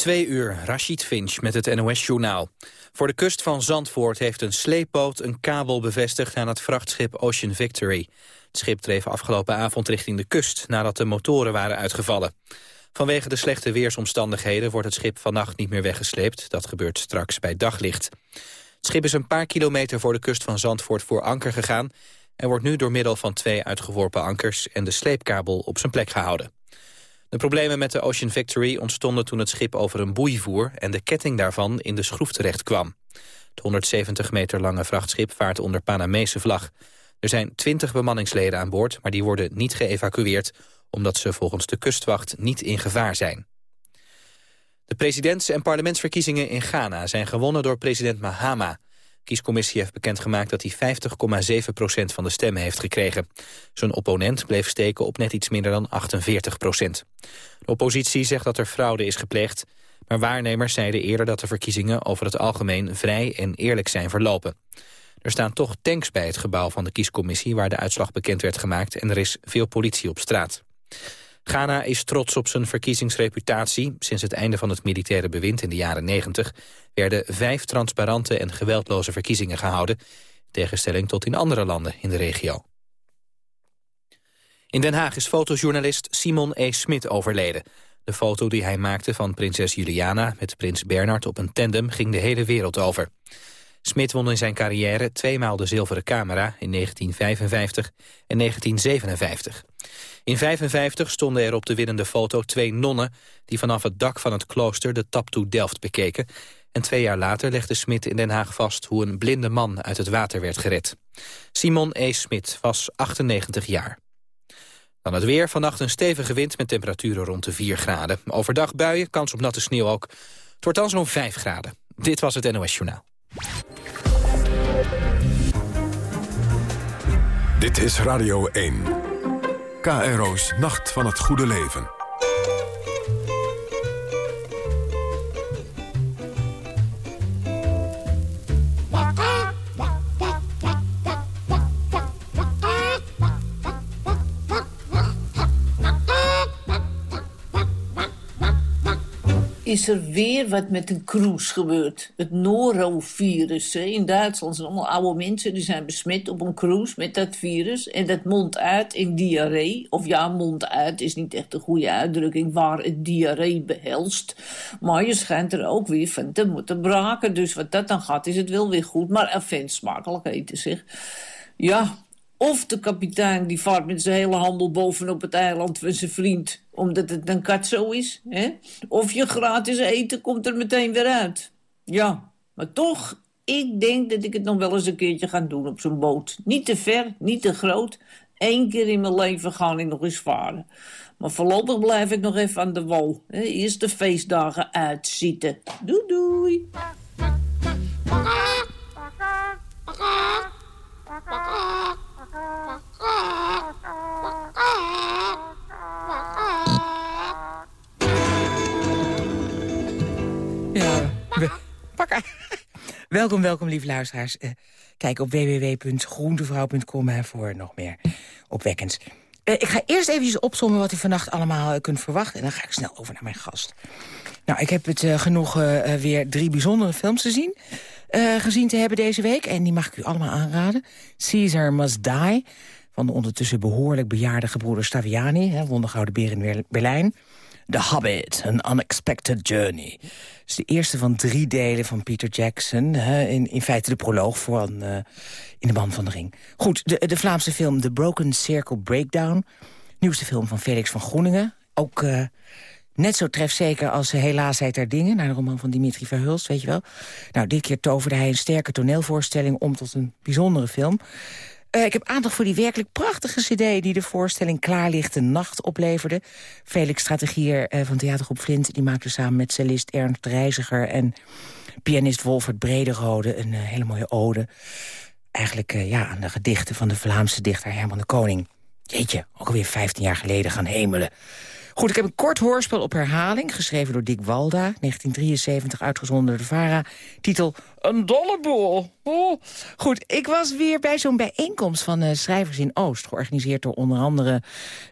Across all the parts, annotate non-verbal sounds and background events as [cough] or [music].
Twee uur, Rashid Finch met het NOS-journaal. Voor de kust van Zandvoort heeft een sleepboot een kabel bevestigd aan het vrachtschip Ocean Victory. Het schip dreef afgelopen avond richting de kust nadat de motoren waren uitgevallen. Vanwege de slechte weersomstandigheden wordt het schip vannacht niet meer weggesleept. Dat gebeurt straks bij daglicht. Het schip is een paar kilometer voor de kust van Zandvoort voor anker gegaan... en wordt nu door middel van twee uitgeworpen ankers en de sleepkabel op zijn plek gehouden. De problemen met de Ocean Victory ontstonden toen het schip over een boei voer... en de ketting daarvan in de schroef terecht kwam. Het 170 meter lange vrachtschip vaart onder Panamese vlag. Er zijn 20 bemanningsleden aan boord, maar die worden niet geëvacueerd... omdat ze volgens de kustwacht niet in gevaar zijn. De presidents- en parlementsverkiezingen in Ghana zijn gewonnen door president Mahama kiescommissie heeft bekendgemaakt dat hij 50,7 procent van de stemmen heeft gekregen. Zijn opponent bleef steken op net iets minder dan 48 procent. De oppositie zegt dat er fraude is gepleegd, maar waarnemers zeiden eerder dat de verkiezingen over het algemeen vrij en eerlijk zijn verlopen. Er staan toch tanks bij het gebouw van de kiescommissie waar de uitslag bekend werd gemaakt en er is veel politie op straat. Ghana is trots op zijn verkiezingsreputatie. Sinds het einde van het militaire bewind in de jaren 90 werden vijf transparante en geweldloze verkiezingen gehouden, in tegenstelling tot in andere landen in de regio. In Den Haag is fotojournalist Simon E. Smit overleden. De foto die hij maakte van prinses Juliana met prins Bernard op een tandem ging de hele wereld over. Smit won in zijn carrière tweemaal de zilveren camera in 1955 en 1957. In 1955 stonden er op de winnende foto twee nonnen... die vanaf het dak van het klooster de Taptoe Delft bekeken. En twee jaar later legde Smit in Den Haag vast... hoe een blinde man uit het water werd gered. Simon E. Smit was 98 jaar. Dan het weer. Vannacht een stevige wind met temperaturen rond de 4 graden. Overdag buien, kans op natte sneeuw ook. Het wordt dan zo'n 5 graden. Dit was het NOS Journaal. Dit is Radio 1. KRO's Nacht van het Goede Leven. Is er weer wat met een cruise gebeurd. Het norovirus. In Duitsland zijn allemaal oude mensen die zijn besmet op een cruise met dat virus. En dat mondt uit in diarree. Of ja, mond uit is niet echt een goede uitdrukking waar het diarree behelst. Maar je schijnt er ook weer van te moeten braken. Dus wat dat dan gaat, is het wel weer goed. Maar enfin, smakelijk eten zeg. Ja, of de kapitein die vaart met zijn hele handel bovenop het eiland van zijn vriend... omdat het een kat zo is. Hè? Of je gratis eten komt er meteen weer uit. Ja, maar toch, ik denk dat ik het nog wel eens een keertje ga doen op zo'n boot. Niet te ver, niet te groot. Eén keer in mijn leven ga ik nog eens varen. Maar voorlopig blijf ik nog even aan de wal. Hè? Eerst de feestdagen uitzitten. Doei doei. Ja, pakka. Welkom, welkom, lieve luisteraars. Uh, kijk op www.groentevrouw.com voor nog meer opwekkends. Uh, ik ga eerst eventjes opzommen wat u vannacht allemaal uh, kunt verwachten... en dan ga ik snel over naar mijn gast. Nou, ik heb het genoeg weer drie bijzondere films te zien... gezien te hebben deze week, en die mag ik u allemaal aanraden. Caesar Must Die van de ondertussen behoorlijk bejaarde gebroeder Staviani... Hè, Beer in Berlijn. The Hobbit, An Unexpected Journey. Het is de eerste van drie delen van Peter Jackson. Hè, in, in feite de proloog voor in de band van de ring. Goed, de, de Vlaamse film The Broken Circle Breakdown. Nieuwste film van Felix van Groeningen. Ook net zo trefzeker als Helaas heet er dingen... naar de roman van Dimitri Verhulst, weet je wel. Nou, dit keer toverde hij een sterke toneelvoorstelling... om tot een bijzondere film. Uh, ik heb aandacht voor die werkelijk prachtige cd... die de voorstelling Klaarlichte Nacht opleverde. Felix Strategier uh, van Theatergroep Flint... die maakte samen met cellist Ernst Reiziger... en pianist Wolfert Brederode een uh, hele mooie ode. Eigenlijk ja, aan de gedichten van de Vlaamse dichter Herman de Koning. Jeetje, ook alweer 15 jaar geleden gaan hemelen. Goed, ik heb een kort hoorspel op herhaling, geschreven door Dick Walda, 1973, uitgezonden door de VARA. Titel Een dolleboel. Goed, ik was weer bij zo'n bijeenkomst van uh, schrijvers in Oost, georganiseerd door onder andere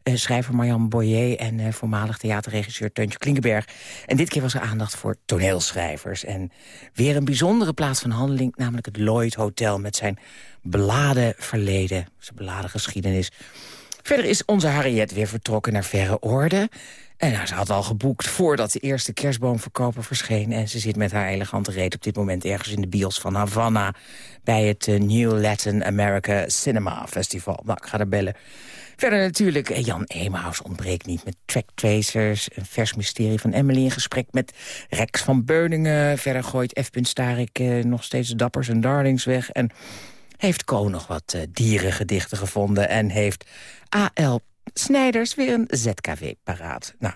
uh, schrijver Marjan Boyer en uh, voormalig theaterregisseur Teuntje Klinkenberg. En dit keer was er aandacht voor toneelschrijvers. En weer een bijzondere plaats van handeling, namelijk het Lloyd Hotel met zijn beladen verleden, zijn beladen geschiedenis. Verder is onze Harriet weer vertrokken naar verre orde. En nou, ze had al geboekt voordat de eerste kerstboomverkoper verscheen. En ze zit met haar elegante reet op dit moment ergens in de bios van Havana... bij het uh, New Latin America Cinema Festival. Nou, ik ga er bellen. Verder natuurlijk, eh, Jan Emaus ontbreekt niet met Track Tracers... een vers mysterie van Emily in gesprek met Rex van Beuningen. Verder gooit F. Starik uh, nog steeds Dappers en Darlings weg... En heeft Ko nog wat uh, dierengedichten gevonden... en heeft A.L. Snijders weer een ZKW paraat. Nou,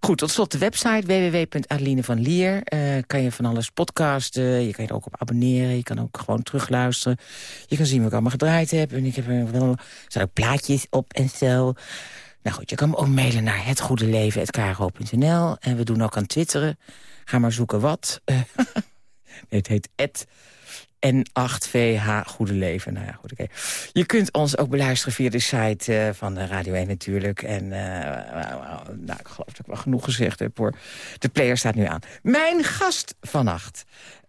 goed, tot slot de website www.adelinevanlier. Uh, kan je van alles podcasten, je kan je er ook op abonneren... je kan ook gewoon terugluisteren. Je kan zien wat ik allemaal gedraaid heb. En ik heb er wel er ook plaatjes op en zo... Nou goed, je kan me ook mailen naar hetgoedeleven.kro.nl. En we doen ook aan twitteren. Ga maar zoeken wat. [laughs] Uh, het heet en 8VH Goede Leven. Nou ja, goed, oké. Je kunt ons ook beluisteren via de site uh, van de Radio 1 natuurlijk. En uh, nou, ik geloof dat ik wel genoeg gezegd heb hoor. De player staat nu aan. Mijn gast vannacht.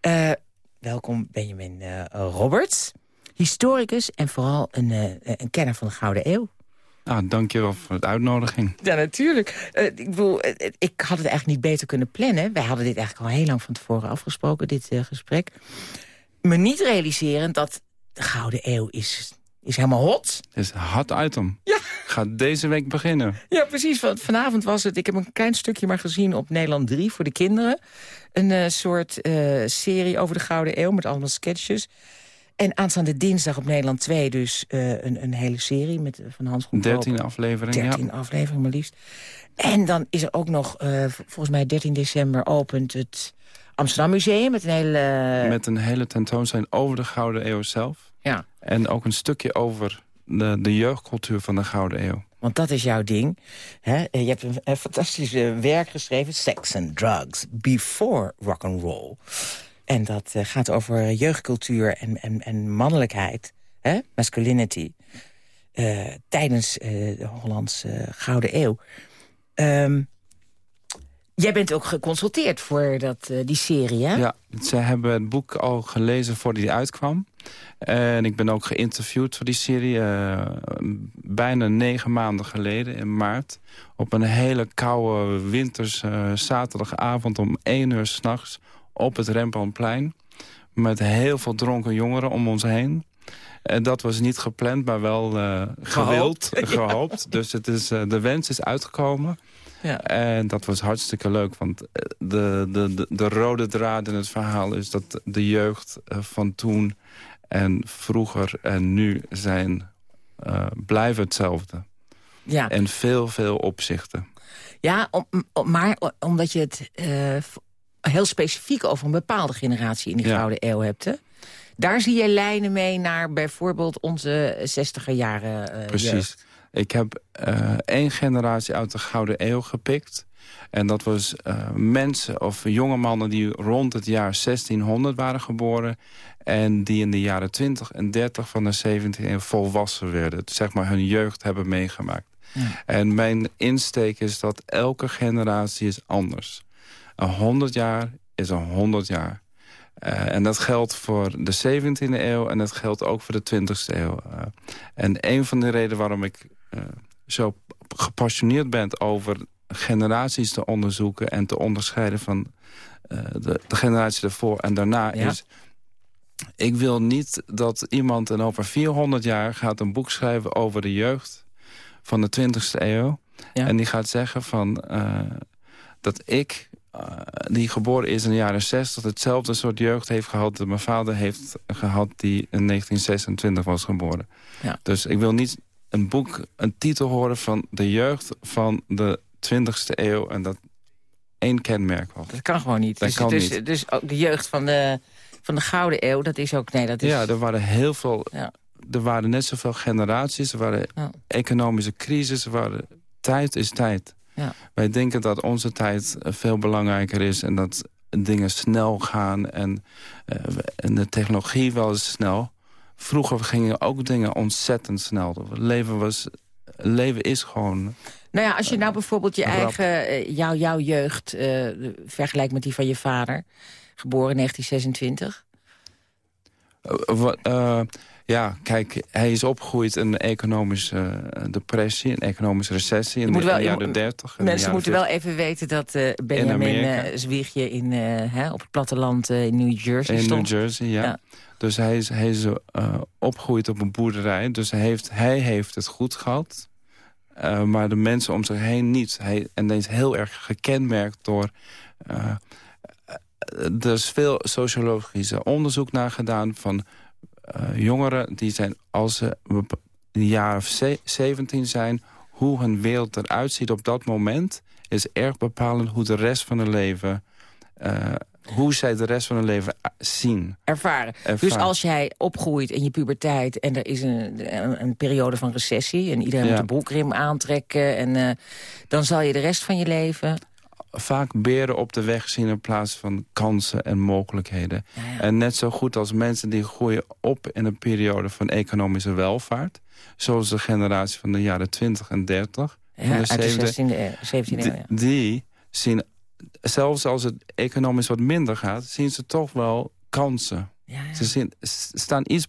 Uh, welkom Benjamin Roberts. Historicus en vooral een, een kenner van de Gouden Eeuw. Nou, dankjewel voor de uitnodiging. Ja, natuurlijk. Uh, ik bedoel, ik had het eigenlijk niet beter kunnen plannen. Wij hadden dit eigenlijk al heel lang van tevoren afgesproken, dit uh, gesprek me niet realiserend dat de Gouden Eeuw is, is helemaal hot. Het is een hot item. Ja. Gaat deze week beginnen. Ja, precies. Want vanavond was het, ik heb een klein stukje maar gezien op Nederland 3 voor de kinderen. Een uh, soort uh, serie over de Gouden Eeuw met allemaal sketches. En aanstaande dinsdag op Nederland 2 dus uh, een, een hele serie met, van Hans Groen. 13 afleveringen, 13 ja. afleveringen maar liefst. En dan is er ook nog, volgens mij 13 december opent het Amsterdam Museum met een hele... Met een hele tentoonstelling over de Gouden Eeuw zelf. Ja. En ook een stukje over de, de jeugdcultuur van de Gouden Eeuw. Want dat is jouw ding. Hè? Je hebt een, een fantastisch werk geschreven. Sex and Drugs Before Rock and Roll. En dat uh, gaat over jeugdcultuur en, en, en mannelijkheid. Hè? Masculinity. Uh, tijdens uh, de Hollandse Gouden Eeuw. Um, Jij bent ook geconsulteerd voor dat, uh, die serie, hè? Ja, ze hebben het boek al gelezen voordat die uitkwam. En ik ben ook geïnterviewd voor die serie uh, bijna negen maanden geleden in maart. Op een hele koude winters uh, zaterdagavond om één uur s'nachts op het Rembrandtplein. Met heel veel dronken jongeren om ons heen. En dat was niet gepland, maar wel gewild, gehoopt. [laughs] gehoopt. Dus het is, de wens is uitgekomen. Ja. En dat was hartstikke leuk, want de, de, de, de, rode draad in het verhaal is dat de jeugd van toen en vroeger en nu zijn uh, blijven hetzelfde. Ja. En veel, veel opzichten. Ja, om, om, maar omdat je het uh, heel specifiek over een bepaalde generatie in die ja. Gouden Eeuw hebt, hè? Daar zie je lijnen mee naar bijvoorbeeld onze zestiger jaren uh, Precies. Jeugd. Ik heb uh, één generatie uit de Gouden Eeuw gepikt. En dat was uh, mensen of jonge mannen die rond het jaar 1600 waren geboren... en die in de jaren 20 en 30 van de 17e eeuw volwassen werden. Zeg maar hun jeugd hebben meegemaakt. Ja. En mijn insteek is dat elke generatie is anders. Een 100 jaar is een 100 jaar. Uh, en dat geldt voor de 17e eeuw en dat geldt ook voor de 20e eeuw. Uh, en een van de redenen waarom ik zo gepassioneerd ben over generaties te onderzoeken... en te onderscheiden van de, de, generatie ervoor en daarna ja. is... Ik wil niet dat iemand en over 400 jaar gaat een boek schrijven over de jeugd van de 20e eeuw. Ja. En die gaat zeggen van dat ik uh, die geboren is in de jaren 60... hetzelfde soort jeugd heeft gehad dat mijn vader heeft gehad... die in 1926 was geboren. Ja. Dus ik wil niet een boek, een titel horen van de jeugd van de 20e eeuw... en dat één kenmerk was. Dat kan gewoon niet. Dat dus, kan dus, niet. dus ook de jeugd van de, van de Gouden Eeuw, dat is ook... Nee, dat is... Ja, er waren heel veel... Ja. Er waren net zoveel generaties, er waren Ja. economische crisis, er waren... Tijd is tijd. Ja. Wij denken dat onze tijd eh, veel belangrijker is... en dat dingen snel gaan en, uh, en de technologie wel eens snel. Vroeger gingen ook dingen ontzettend snel. Het leven, was, leven is gewoon... Nou ja, als je nou bijvoorbeeld je eigen, uh, jou, jouw jeugd uh, vergelijkt met die van je vader... geboren in 1926... Uh, ja, kijk, hij is opgegroeid in een economische depressie, een economische recessie in de, wel, jaren 30. Mensen moeten wel even weten dat uh, Benjamin uh, Zwiegje in, hè, op het platteland in New Jersey in stond. New Jersey, ja. ja. Dus hij is, hij is opgegroeid op een boerderij. Dus hij heeft, hij heeft het goed gehad. maar de mensen om zich heen niet. Hij, en hij is heel erg gekenmerkt door er is veel sociologische onderzoek naar gedaan van jongeren die zijn als ze een jaar of 17 zijn, hoe hun wereld eruit ziet op dat moment is erg bepalend hoe de rest van hun leven hoe zij de rest van hun leven zien. Ervaren. Ervaren. Dus als jij opgroeit in je puberteit... en er is een, een, een periode van recessie... en iedereen ja. moet de broekrim aantrekken... En, uh, dan zal je de rest van je leven vaak beren op de weg zien in plaats van kansen en mogelijkheden. Ja, ja. En net zo goed als mensen die groeien op in een periode van economische welvaart... zoals de generatie van de jaren 20 en 30... Ja, van de, 70, de 16e, 17e eeuw, ja. Die zien, zelfs als het economisch wat minder gaat... zien ze toch wel kansen. Ja, Ze zien, staan iets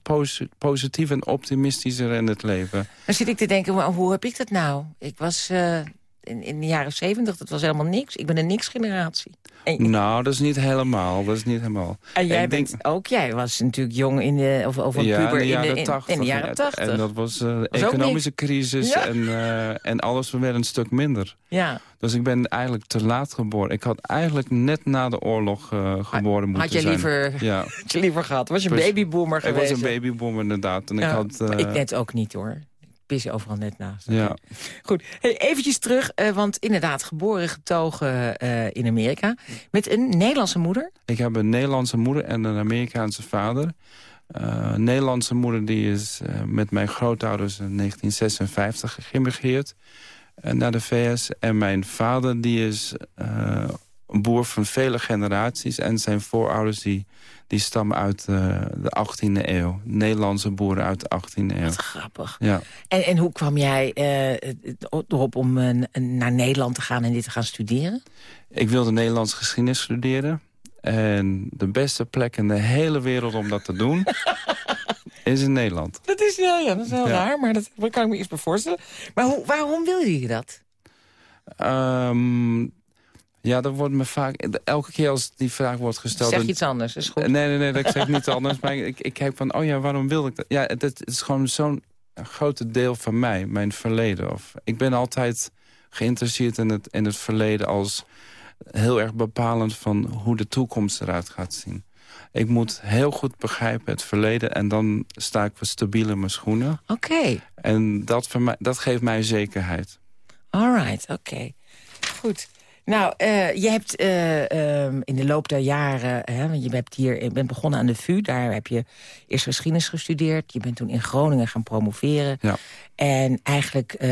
positief en optimistischer in het leven. Dan zit ik te denken, maar hoe heb ik dat nou? Ik was... Uh in, in de jaren zeventig, dat was helemaal niks. Ik ben een niks-generatie. En... Nou, dat is niet helemaal. Dat is niet helemaal. En jij bent denk... ook, jij was natuurlijk jong in de, of, of een ja, puber in de jaren in de, in, 80. in de jaren tachtig. En dat was uh, de economische crisis ja. en, uh, en alles werd een stuk minder. Ja. Dus ik ben eigenlijk te laat geboren. Ik had eigenlijk net na de oorlog uh, geboren moeten had je zijn. Liever, ja. had je liever gehad? Was je een babyboomer geweest? Ik was een babyboomer inderdaad. En ja. ik, had, ik net ook niet hoor pis overal net naast. Ja. Goed, hey, eventjes terug, uh, want inderdaad geboren getogen uh, in Amerika. Met een Nederlandse moeder? Ik heb een Nederlandse moeder en een Amerikaanse vader. Uh, Nederlandse moeder die is met mijn grootouders in 1956 geïmmigreerd naar de VS. En mijn vader die is een boer van vele generaties. En zijn voorouders die, die stammen uit uh, de 18e eeuw. Nederlandse boeren uit de 18e eeuw. Wat grappig. Ja. En, en hoe kwam jij uh, erop om uh, naar Nederland te gaan en dit te gaan studeren? Ik wilde Nederlands geschiedenis studeren. En de beste plek in de hele wereld om dat te doen... [laughs] is in Nederland. Dat is, ja, ja, dat is heel ja. raar, maar dat, dat kan ik me iets bij voorstellen. Maar hoe, waarom wil je dat? Um, ja, dat wordt me vaak... Elke keer als die vraag wordt gesteld... Zeg je iets anders, is goed. Nee, nee, nee, ik zeg niet anders. Maar ik, ik heb van, oh ja, waarom wilde ik dat? Ja, het, het is gewoon zo'n grote deel van mij, mijn verleden. Of, ik ben altijd geïnteresseerd in het, in het verleden als heel erg bepalend van hoe de toekomst eruit gaat zien. Ik moet heel goed begrijpen het verleden en dan sta ik wat stabiel in mijn schoenen. Oké. Okay. En dat, voor mij, dat geeft mij zekerheid. All right, oké. Okay. Goed. Nou, uh, je hebt uh, um, in de loop der jaren... Hè, want je hebt hier, je bent begonnen aan de VU. Daar heb je eerst geschiedenis gestudeerd. Je bent toen in Groningen gaan promoveren. Ja. En eigenlijk, uh,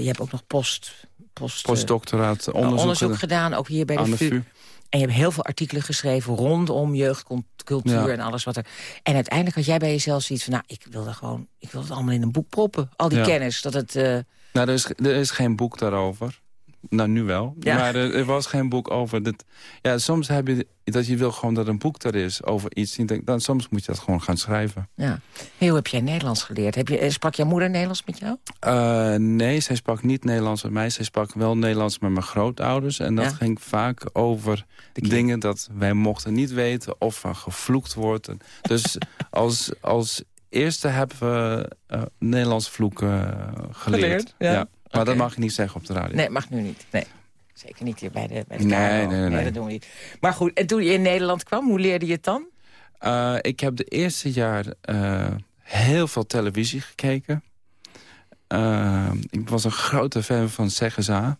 je hebt ook nog post... post Postdoctoraat onderzoek, onderzoek gedaan, ook hier bij de, VU. En je hebt heel veel artikelen geschreven rondom jeugdcultuur Ja. en alles wat er... En uiteindelijk had jij bij jezelf zoiets van... nou, ik wil, er gewoon, ik wil het allemaal in een boek proppen. Al die Ja. kennis, dat het... eh, Nou, er is, er is geen boek daarover. Nou, nu wel. Ja. Maar er, er was geen boek over dit. Ja, soms heb je dat je wil gewoon dat een boek er is over iets. Dan, soms moet je dat gewoon gaan schrijven. ja. Hey, hoe heb jij Nederlands geleerd? Heb je, eh, sprak jouw moeder Nederlands met jou? Uh, nee, zij sprak niet Nederlands met mij. Zij sprak wel Nederlands met mijn grootouders. En dat Ja. ging vaak over dingen dat wij mochten niet weten... of van gevloekt wordt. Dus [laughs] als, als eerste hebben we uh, Nederlands vloeken uh, geleerd. Geleerd, ja. Maar dat mag je niet zeggen op de radio. Nee, mag nu niet. Nee. Zeker niet hier bij de, bij de Nee, nee, nee, nee. dat doen we niet. Maar goed, en toen je in Nederland kwam, hoe leerde je het dan? Uh, ik heb de eerste jaar uh, heel veel televisie gekeken. Uh, ik was een grote fan van Zeggenza.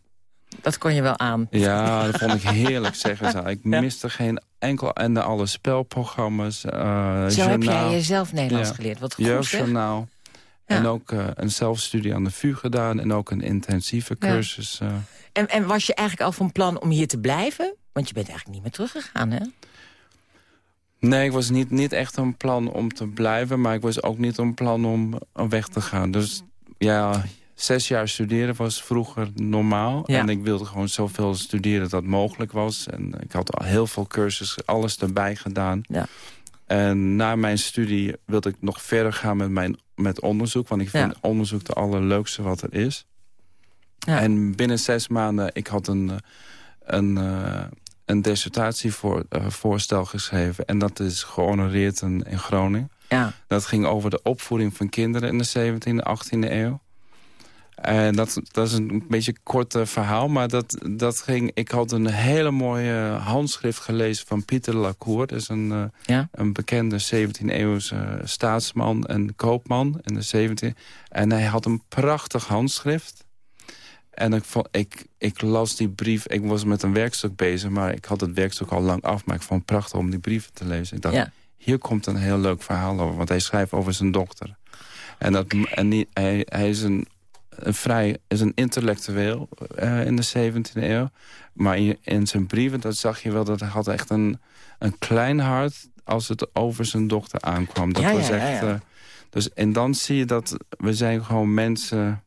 Dat kon je wel aan. Ja, dat vond ik heerlijk, [laughs] Zeggenza. Ik Ja. miste geen enkel... En de alle spelprogramma's, Zo heb journaal, jij jezelf Nederlands Ja. geleerd. Wat goed, jeugdjournaal. Ja. En ook eh, een zelfstudie aan de VU gedaan. En ook een intensieve Ja. cursus. eh. En, en was je eigenlijk al van plan om hier te blijven? Want je bent eigenlijk niet meer teruggegaan, hè? Nee, ik was niet, niet echt een plan om te blijven. Maar ik was ook niet een plan om, om weg te gaan. Dus ja, zes jaar studeren was vroeger normaal. Ja. En ik wilde gewoon zoveel studeren dat mogelijk was. En ik had al heel veel cursussen, alles erbij gedaan. Ja. En na mijn studie wilde ik nog verder gaan met mijn met onderzoek. Want ik vind Ja. onderzoek de allerleukste wat er is. Ja. En binnen zes maanden, ik had een, eh, een, eh, een dissertatievoorstel geschreven. En dat is gehonoreerd in, in Groningen. Ja. Dat ging over de opvoeding van kinderen in de 17e, 18e eeuw. En dat, dat is een beetje een kort eh, verhaal, maar dat, dat ging... Ik had een hele mooie handschrift gelezen van Pieter Lacour. Dat is een, eh, Ja. een bekende 17e-eeuwse staatsman en koopman in de 17e. En hij had een prachtig handschrift. En ik, vond, ik, ik las die brief, ik was met een werkstuk bezig... maar ik had het werkstuk al lang af, maar ik vond het prachtig om die brieven te lezen. Ik dacht, Ja. hier komt een heel leuk verhaal over. Want hij schrijft over zijn dochter. En, dat, en hij, hij is een vrij is een intellectueel eh, in de 17e eeuw. Maar in, in zijn brieven dat zag je wel dat hij had echt een, een klein hart... als het over zijn dochter aankwam. Dat Ja, was ja, echt... ja, ja. eh, dus, en dan zie je dat we zijn gewoon mensen...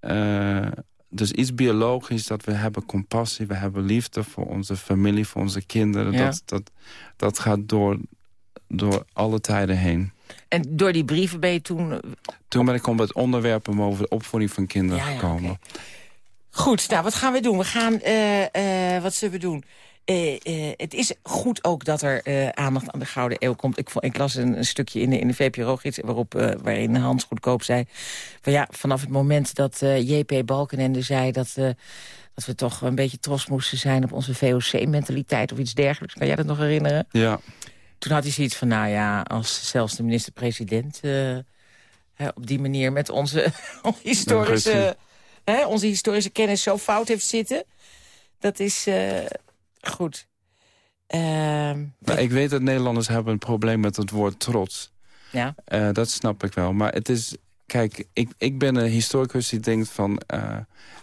eh, dus iets biologisch, dat we hebben compassie, we hebben liefde voor onze familie, voor onze kinderen. Dat, dat, dat gaat door, door alle tijden heen. En door die brieven ben je toen... Toen ben ik op het onderwerp om over de opvoeding van kinderen Ja, ja, gekomen. Goed, nou, wat gaan we doen? We gaan... eh, eh, wat zullen we doen? Eh, eh, het is goed ook dat er eh, aandacht aan de Gouden Eeuw komt. Ik, vond, ik las een, een stukje in de, in de VPRO-gids... Waarop, eh, waarin Hans Goedkoop zei... Van ja, vanaf het moment dat eh, JP Balkenende zei... Dat, eh, dat we toch een beetje trots moesten zijn op onze VOC-mentaliteit... of iets dergelijks. Kan jij dat nog herinneren? Ja, Toen had hij zoiets van, nou ja, als zelfs de minister-president... eh, hè, op die manier met onze [laughs] historische, hè, onze historische kennis zo fout heeft zitten... dat is eh, goed. Maar ik weet dat Nederlanders hebben een probleem met het woord trots. ja, Eh, dat snap ik wel. Maar het is... Kijk, ik, ik ben een historicus die denkt van...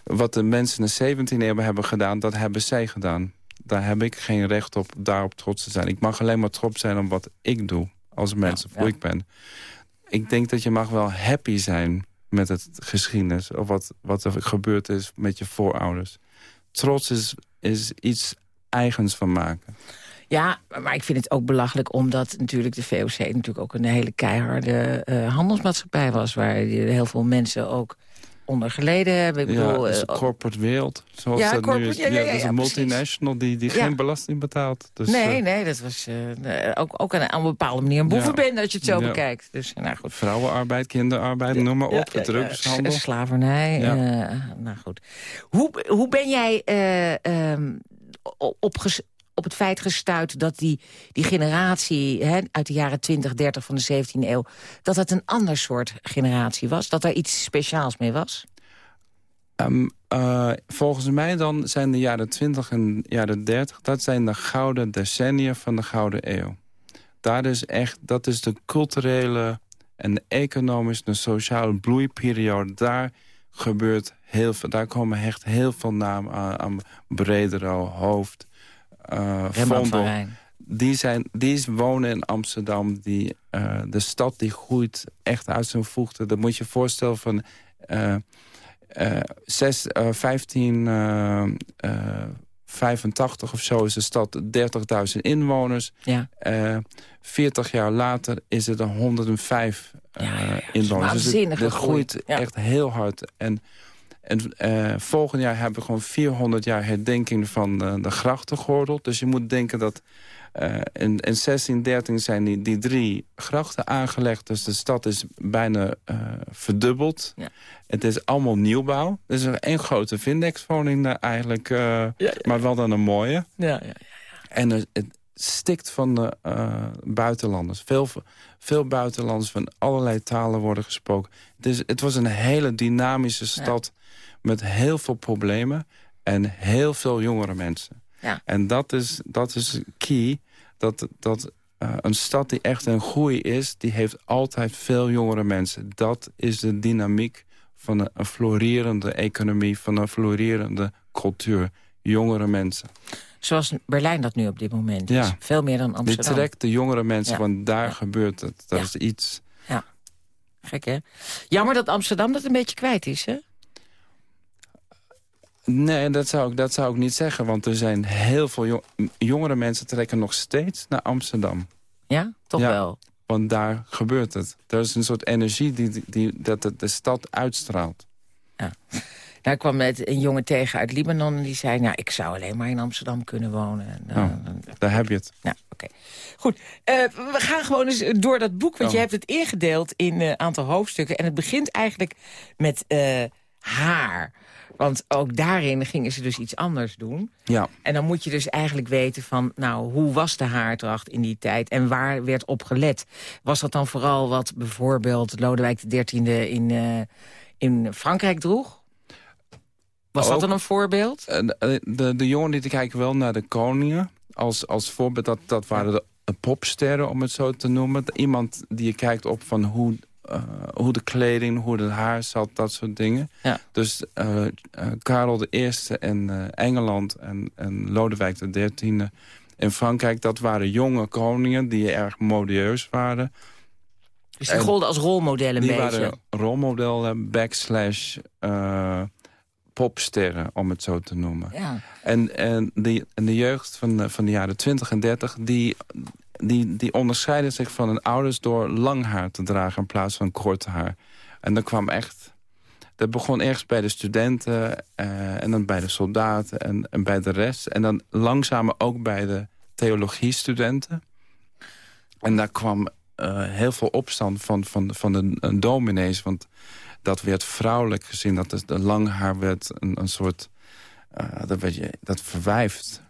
wat de mensen in de 17e eeuw hebben gedaan, dat hebben zij gedaan. Daar heb ik geen recht op daarop trots te zijn. Ik mag alleen maar trots zijn op wat ik doe als mens, of hoe ja. ik ben. Ik denk dat je mag wel happy zijn met het geschiedenis... of wat, wat er gebeurd is met je voorouders. Trots is, is iets eigens van maken. Ja, maar ik vind het ook belachelijk omdat natuurlijk de VOC natuurlijk ook een hele keiharde eh, handelsmaatschappij was. Waar heel veel mensen ook onder geleden hebben. Ik Ja, bedoel, is eh, een corporate wereld. Zoals Ja, dat nu corporate, is. ja, ja, ja, dat is een precies. multinational die, die geen belasting betaalt. Dus, nee, eh, nee, dat was eh, ook, ook een, op een bepaalde manier een boevenbende als je het zo bekijkt. Dus nou goed. Vrouwenarbeid, kinderarbeid, noem maar op. Drugshandel. Slavernij. Ja. nou goed. Hoe, hoe ben jij eh, ehm, op, het feit gestuurd dat die, die generatie hè, uit de jaren 20, 30 van de 17e eeuw... dat dat een ander soort generatie was? Dat er iets speciaals mee was? Ehm, eh, volgens mij dan zijn de jaren 20 en jaren 30... dat zijn de gouden decennia van de gouden eeuw. Daar is echt, dat is de culturele en de economische en sociale bloeiperiode. Daar gebeurt heel veel. Daar komen echt heel veel namen aan. aan Bredero, Hoofd, eh Rembrandt van Vondel. Die, zijn, die wonen in Amsterdam. Die, eh, de stad die groeit echt uit zijn voegte. Dat moet je je voorstellen van... eh, eh, zes, eh, 15, eh, eh, 85 of zo is de stad 30.000 inwoners. Ja. Eh 40 jaar later is het een 105 eh, Ja, ja, ja. inwoners. Dus het- groeit echt heel hard. En, en eh, volgend jaar hebben we gewoon 400 jaar herdenking van de, de grachtengordel. Dus je moet denken dat eh, in, in 1613 zijn die, die drie grachten aangelegd. Dus de stad is bijna eh, verdubbeld. Ja. Het is allemaal nieuwbouw. Het is een één grote Vindexwoning eh, eigenlijk. eh, Maar wel dan een mooie. Ja, ja, ja. En er- het stikt van de eh, buitenlanders. Veel, veel buitenlanders van allerlei talen worden gesproken. Is, het was een hele dynamische stad met heel veel problemen en heel veel jongere mensen. Ja. En dat is, dat is key, dat, dat, eh, een stad die echt een groei is... die heeft altijd veel jongere mensen. Dat is de dynamiek van een, een florerende economie... van een florerende cultuur. Jongere mensen. Zoals Berlijn dat nu op dit moment is. Ja. Veel meer dan Amsterdam. Dit trekt de jongere mensen, Ja. want daar Ja. gebeurt het. Dat Ja. is iets... Gek, hè? Jammer dat Amsterdam dat een beetje kwijt is, hè? Nee, dat zou, ik, dat zou ik niet zeggen. Want er zijn heel veel jong- jongere mensen trekken nog steeds naar Amsterdam. Ja, toch Ja. wel. Want daar gebeurt het. Er is een soort energie die, die, dat de, de stad uitstraalt. Daar kwam net een jongen tegen uit Libanon en die zei... nou, ik zou alleen maar in Amsterdam kunnen wonen. En, eh, Oh. Daar heb je het. Nou, oké. Goed, Eh, we gaan gewoon eens door dat boek. Want Oh. je hebt het ingedeeld in een aantal hoofdstukken. En het begint eigenlijk met eh, haar. Want ook daarin gingen ze dus iets anders doen. Ja. En dan moet je dus eigenlijk weten van... nou, hoe was de haardracht in die tijd en waar werd op gelet? Was dat dan vooral wat bijvoorbeeld Lodewijk XIII in, eh, in Frankrijk droeg? Was dat dan een voorbeeld? Eh, De, de, de jongeren die kijken wel naar de koningen. Als, als voorbeeld, dat, dat waren de popsterren, om het zo te noemen. Iemand die je kijkt op van hoe, eh, hoe de kleding, hoe het haar zat, dat soort dingen. Ja. Dus eh, eh, Karel I in Engeland en, en Lodewijk XIII in Frankrijk... dat waren jonge koningen die erg modieus waren. Dus die en golden als rolmodellen een die beetje. waren rolmodellen, backslash popsterren, om het zo te noemen. Ja. En, en, die, en de jeugd van van de jaren 20 en 30... die, die, die onderscheiden zich van hun ouders door lang haar te dragen... in plaats van kort haar. En dat kwam echt... Dat begon eerst bij de studenten eh, en dan bij de soldaten en, en bij de rest. En dan langzamer ook bij de theologiestudenten. En daar kwam eh, heel veel opstand van, van, van de dominees. Want dat werd vrouwelijk gezien. Dat de, de lang haar werd een, een soort... eh, dat, werd je, dat verwijft.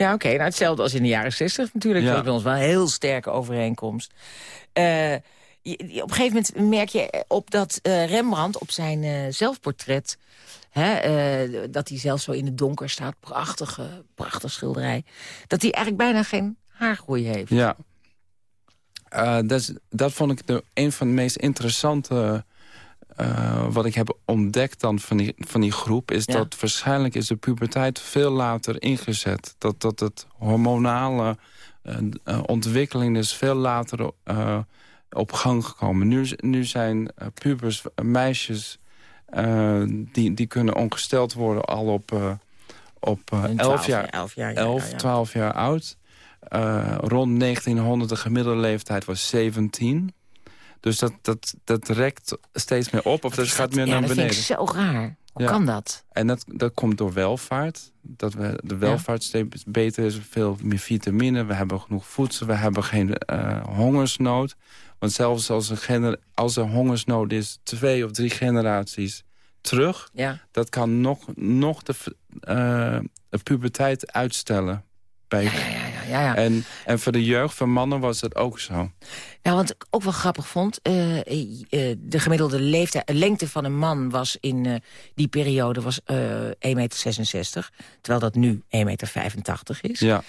Ja, oké. Nou, hetzelfde als in de jaren 60 natuurlijk. Ja. Dat was bij ons wel een heel sterke overeenkomst. Eh, je- je- op een gegeven moment merk je op dat eh, Rembrandt op zijn eh, zelfportret... Hè, dat hij zelf zo in het donker staat, prachtige, prachtig schilderij... dat hij eigenlijk bijna geen haargroei heeft. Ja. Dat, is- dat vond ik de, een van de meest interessante... eh, wat ik heb ontdekt dan van die, van die groep... is Ja. dat waarschijnlijk is de puberteit veel later ingezet. Dat, dat het hormonale eh, eh, ontwikkeling is veel later op gang gekomen. Nu, nu zijn pubers, meisjes... die, die kunnen ongesteld worden al op, op eh, Een 11 twaalf, jaar, ja, elf jaar. ja, 11, ja, ja. 12 jaar oud. Rond 1900 de gemiddelde leeftijd was 17. Dus dat, dat, dat rekt steeds meer op, of dat gaat dat- meer ja, naar dat beneden. vind ik zo raar. Hoe Ja. kan dat? En dat, dat komt door welvaart. Dat we, de welvaart steeds beter is, veel meer vitamine. We hebben genoeg voedsel, we hebben geen eh, hongersnood. Want zelfs als, een gener als er hongersnood is, twee of drie generaties terug... Ja. dat kan nog, nog de, de puberteit uitstellen. Bij, Ja, ja, ja, ja, ja. En, en voor de jeugd van mannen was het ook zo. Nou, wat ik ook wel grappig vond... eh, eh, de gemiddelde leeftijd, lengte van een man was in eh, die periode was, eh 1,66 meter. Terwijl dat nu 1,85 meter is. Ja,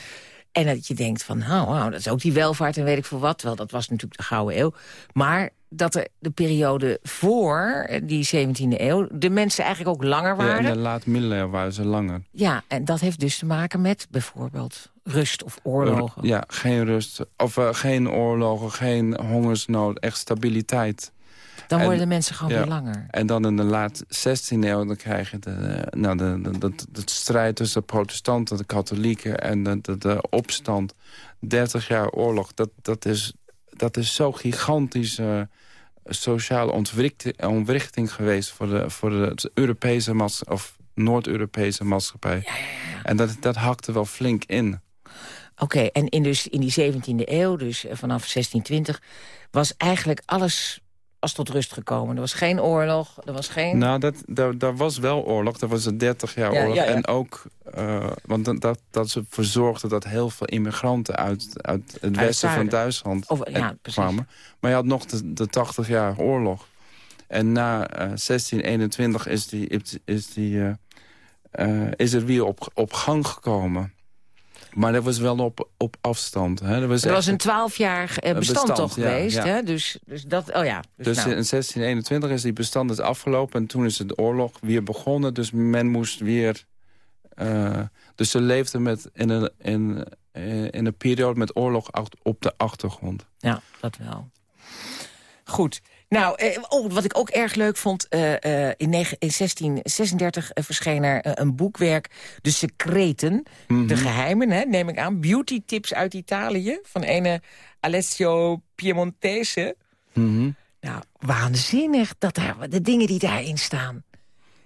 En dat je denkt van, nou, dat is ook die welvaart en weet ik veel wat. Terwijl dat was natuurlijk de Gouden Eeuw. Maar dat er de periode voor die 17e eeuw... de mensen eigenlijk ook langer ja waren. in de laat middeleeuwen waren ze langer. Ja, en dat heeft dus te maken met bijvoorbeeld rust of oorlogen. Ja, geen rust. Of eh, geen oorlogen, geen hongersnood, echt stabiliteit. Dan en- worden de mensen gewoon ja. weer langer. En dan in de laat 16e eeuw dan krijg je de, eh, nou, de, de, de, de strijd tussen de protestanten, de katholieken en de, de, de opstand. 30 jaar oorlog, dat, dat, is, dat is zo gigantisch eh, sociale ontwrichting, ontwrichting geweest voor de, voor de Europese of Noord-Europese maatschappij. En dat, dat hakte wel flink in. Oké, en in, dus in die 17e eeuw, dus eh, vanaf 1620... was eigenlijk alles als tot rust gekomen. Er was geen oorlog, er was geen... Nou, dat, daar, daar was wel oorlog. Dat was een 30 jaar Ja, oorlog. ja, ja. En ook, eh, want dat- dat, ze verzorgde dat heel veel immigranten uit, uit het westen van. Duitsland Of- eh, kwamen. Maar je had nog de, de 80 jaar oorlog. En na eh, 1621 is, die, is, die, is het weer op, op gang gekomen. Maar dat was wel op, op afstand. Hè? Dat was, Er was een twaalfjarig eh, bestand, bestand, toch ja, geweest, ja. hè? Dus, dus dat, oh ja. Dus, Dus nou, in 1621 is die bestand dus afgelopen... en toen is de oorlog weer begonnen. Dus men moest weer... eh, dus ze leefden met, in, een, in, eh, in een periode met oorlog op de achtergrond. Ja, dat wel. Goed. Nou, eh, oh, wat ik ook erg leuk vond... eh, eh, in, negen- in 1636 eh, verscheen er een boekwerk... De Secreten, Mhm. de geheimen, hè, neem ik aan. Beauty tips uit Italië, van ene Alessio Piemontese. Mhm. Nou, waanzinnig dat daar, de dingen die daarin staan.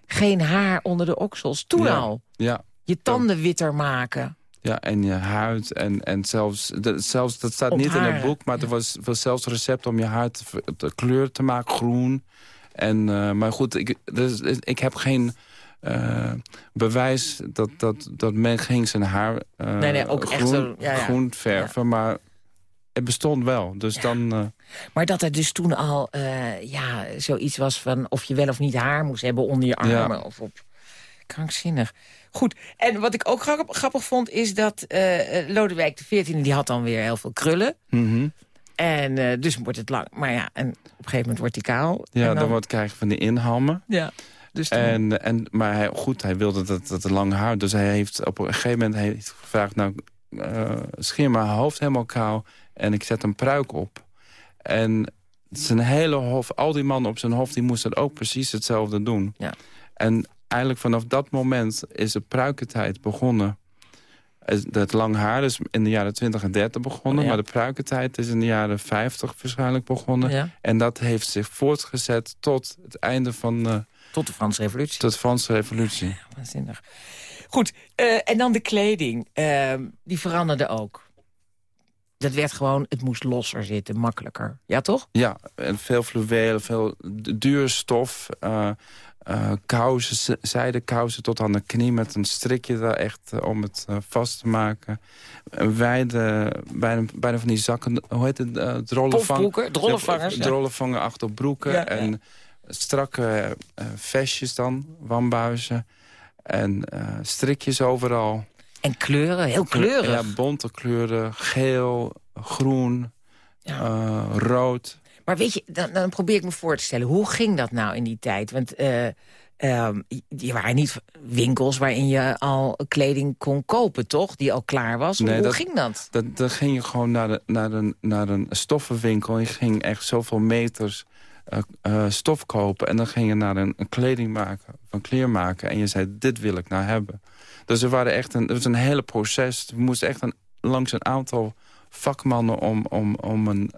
Geen haar onder de oksels. Toen Ja. al. Ja, Je tanden witter maken. Ja, en je huid en, en zelfs, de, zelfs... Dat staat niet in het boek, maar er was, was zelfs recept om je ver- te kleur te maken, groen. En, eh, maar goed, ik, dus, ik heb geen... eh, bewijs dat, dat, dat men ging zijn haar eh, Nee, nee, ook echt groen, zo- ja, ja. groen verven. Maar het bestond wel. Dus dan... Maar dat er dus toen al ja, zoiets was van... of je wel of niet haar moest hebben onder je Ja. armen. Of op... Krankzinnig. Goed, en wat ik ook grap- grappig vond... is dat eh, eh, Lodewijk XIV die had dan weer heel veel krullen. mhm. En eh, dus wordt het lang. Maar ja, en op een gegeven moment wordt hij kaal. Ja, en dan, dan, wordt krijgen van die inhammen. Ja, dus dan- En, en, maar hij, goed, hij wilde dat, dat lang haar. Dus hij heeft op een gegeven moment heeft gevraagd... nou, eh, scheer mijn hoofd helemaal kaal en ik zet een pruik op. En zijn hele hof, al die mannen op zijn hof... die moesten ook precies hetzelfde doen. Ja. En eigenlijk vanaf dat moment is de pruikentijd begonnen. Het lang haar is in de jaren 20 en 30 begonnen... Ja. maar de pruikentijd is in de jaren 50 waarschijnlijk begonnen. ja, En dat heeft zich voortgezet tot het einde van eh, tot de Franse revolutie. tot de Franse revolutie. Waanzinnig. Goed, eh, en dan de kleding. eh, die veranderde ook. Dat werd gewoon, het moest losser zitten, makkelijker. Ja, toch? Ja, en veel fluwelen, veel duur stof. eh eh, kousen, z- zijden kousen tot aan de knie met een strikje daar echt eh, om het eh, vast te maken. Wijde, bijna, bijna van die zakken, hoe heet het? eh drollenvang- Pofbroeken, drollenvangers, Ja, achter broeken Ja, ja. en strakke vestjes dan, wambuizen. En eh, strikjes overal. En kleuren, heel kleurig. Ja, bonte kleuren, geel, groen, Ja. eh, rood. Maar weet je, dan, dan probeer ik me voor te stellen... hoe ging dat nou in die tijd? Want eh ehm, er waren niet winkels waarin je al kleding kon kopen, toch? Die al klaar was. Hoe, Nee, hoe dat- ging dat? Dat, dan ging je gewoon naar, de, naar, een, naar een stoffenwinkel. Je ging echt zoveel meters eh, eh, stof kopen. En dan ging je naar een, een kledingmaker, van kleermaker. En je zei, dit wil ik nou hebben. Dus er waren echt een, het was een hele proces. We moesten echt een, langs een aantal vakmannen om, om, om een,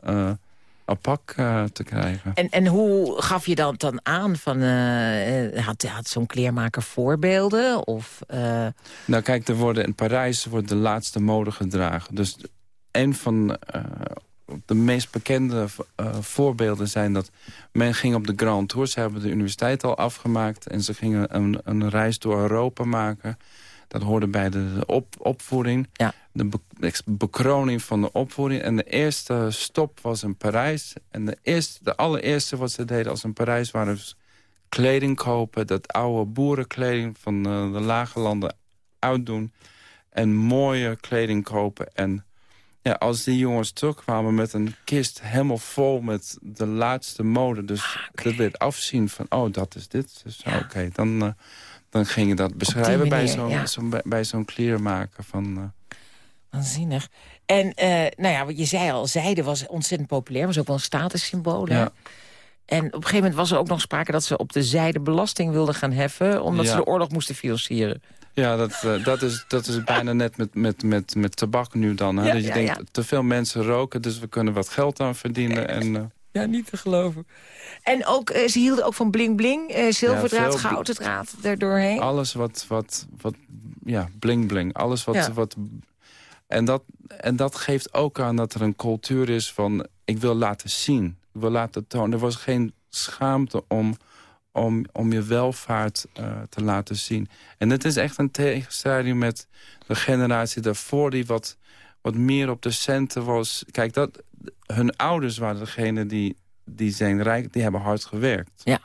een pak eh, te krijgen. En, en hoe gaf je dat dan aan? Van, eh, had had zo'n kleermaker voorbeelden? Of, eh, Nou kijk, er worden in Parijs wordt de laatste mode gedragen. Dus een van de meest bekende voorbeelden zijn dat... men ging op de Grand Tour, ze hebben de universiteit al afgemaakt... en ze gingen een, een reis door Europa maken. Dat hoorde bij de, de op, opvoering, Ja. de be- bekroning van de opvoering. En de eerste stop was in Parijs. En de, eerste, de allereerste wat ze deden als in Parijs waren... dus kleding kopen, dat oude boerenkleding van eh, de lage landen uitdoen. En mooie kleding kopen. En ja, als die jongens terugkwamen met een kist helemaal vol met de laatste mode. Dus dat werd afzien van, oh, dat is dit. Dus oké, dan, eh, dan ging je dat beschrijven bij zo'n ja. zo'n- bij, zo'n kleermaker. Van, eh, waanzinnig. En eh, nou ja, wat je zei al, zijde was ontzettend populair. Was ook wel een statussymbool. Ja. En op een gegeven moment was er ook nog sprake dat ze op de zijde belasting wilden gaan heffen... omdat Ja. ze de oorlog moesten financieren. Ja, dat, eh, dat, is, dat is bijna net met, met, met, met tabak nu dan. Hè? Ja, dat je denkt, te veel mensen roken, dus we kunnen wat geld aan verdienen. En, Ja, niet te geloven. En ook, eh, ze hielden ook van bling-bling, eh, zilverdraad, bl- gouden draad erdoorheen. alles wat, wat, wat ja, bling bling. Alles wat, Ja. wat en, dat, en dat geeft ook aan dat er een cultuur is van... ik wil laten zien, ik wil laten tonen. Er was geen schaamte om, om, om je welvaart eh, te laten zien. En dit is echt een tegenstrijding met de generatie daarvoor... die wat, wat meer op de centen was. Kijk, dat, hun ouders waren degene die, die zijn rijk, die hebben hard gewerkt. Ja.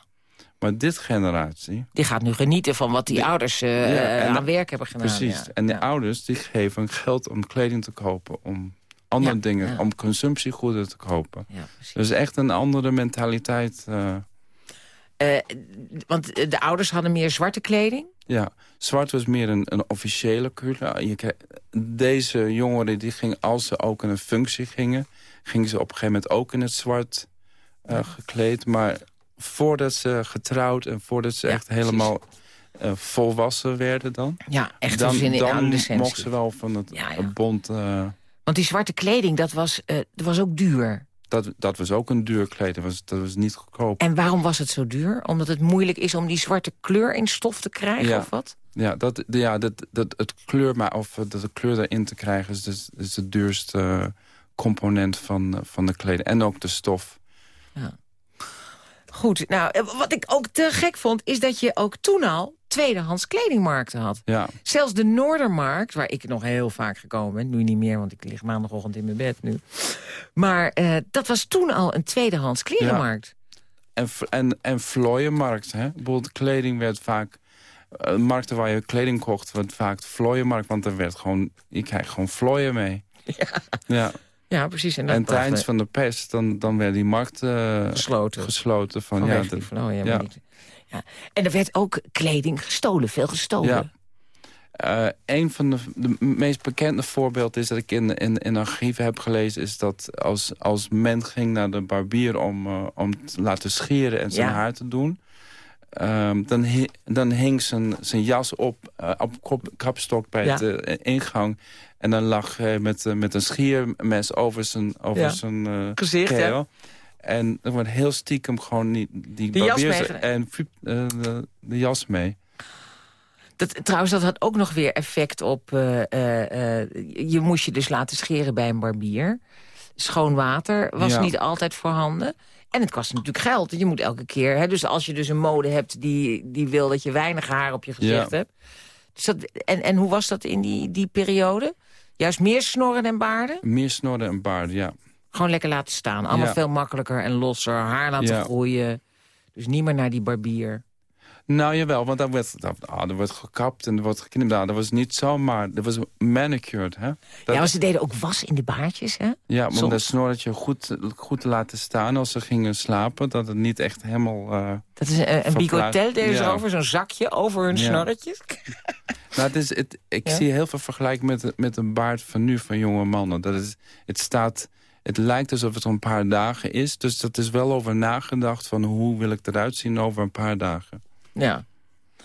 Maar dit generatie... Die gaat nu genieten van wat die, ouders uh, Ja, en aan dat- werk hebben gedaan. Precies. ja. En de Ja. ouders die geven geld om kleding te kopen... om andere dingen, om consumptiegoeden te kopen. Ja, precies. Dus echt een andere mentaliteit. eh, Eh, want de ouders hadden meer zwarte kleding. ja, zwart was meer een, een officiële kleur. Krijgt- deze jongeren, die gingen, als ze ook in een functie gingen... gingen ze op een gegeven moment ook in het zwart eh, gekleed. Maar voordat ze getrouwd en voordat ze Ja, echt helemaal eh, volwassen werden dan... Ja, echt dan, in dan mochten ze wel van het Ja, ja. bond... eh, Want die zwarte kleding, dat was, eh, dat was ook duur. Dat, dat was ook een duur kleed. Dat was, dat was niet goedkoop. En waarom was het zo duur? Omdat het moeilijk is om die zwarte kleur in stof te krijgen Ja. of wat? Ja, dat, ja dat, dat, het kleur, maar of dat de kleur erin te krijgen... is, dus, is de duurste component van, van de kleding. En ook de stof. Goed, nou, eh, wat ik ook te gek vond... is dat je ook toen al tweedehands kledingmarkten had. Ja, Zelfs de Noordermarkt, waar ik nog heel vaak gekomen ben... nu niet meer, want ik lig maandagochtend in mijn bed nu. Maar eh, dat was toen al een tweedehands kledingmarkt. en, v- en, en vlooienmarkt. Hè? Bijvoorbeeld kleding werd vaak... eh, markten waar je kleding kocht, werd vaak vlooienmarkt. Want er werd gewoon, je krijgt gewoon vlooien mee. [laughs] Ja. Ja, precies. En, En tijdens van de pest, dan, dan werd die markt eh, gesloten. gesloten. Van, Vanwege ja, die de- vlooien, ja. maar niet- ja. En er werd ook kleding gestolen, veel gestolen. Ja. Eh, een van de, de meest bekende voorbeelden is dat ik in, in, in archieven heb gelezen... is dat als, als men ging naar de barbier om, eh, om te laten scheren en zijn Ja. haar te doen... ehm, dan, dan hing zijn, zijn jas op, eh, op kop, kapstok bij Ja. de ingang... En dan lag hij met, met een schiermes over zijn, over Ja. zijn Gezicht, hè? En er wordt heel stiekem gewoon niet die jas barbier en eh, de, de jas mee. Dat, trouwens, dat had ook nog weer effect op... eh, eh, je moest je dus laten scheren bij een barbier. Schoon water was Ja. niet altijd voorhanden. En het kost natuurlijk geld. Je moet elke keer... Hè, dus als je dus een mode hebt die, die wil dat je weinig haar op je gezicht Ja. hebt. Dus dat, en, en hoe was dat in die, die periode? Juist meer snorren en baarden? Meer snorren en baarden, ja. Gewoon lekker laten staan. Allemaal Ja. veel makkelijker en losser. Haar laten Ja. groeien. Dus niet meer naar die barbier. Nou jawel, want daar werd, daar, ah, er wordt gekapt en er wordt geknipt. Nou, dat was niet zomaar, dat was manicured. Hè? Dat, Ja, maar ze deden ook was in de baardjes, hè? ja, om dat snorretje goed, goed te laten staan als ze gingen slapen. Dat het niet echt helemaal... eh, Dat is een, een bigotel deden ze Ja. over, zo'n zakje over hun Ja. snorretjes. [laughs] Nou, het is, het, ik Ja? zie heel veel vergelijking met, met een baard van nu, van jonge mannen. Dat is, het, staat, het lijkt alsof het een paar dagen is. Dus dat is wel over nagedacht van hoe wil ik eruit zien over een paar dagen. Ja.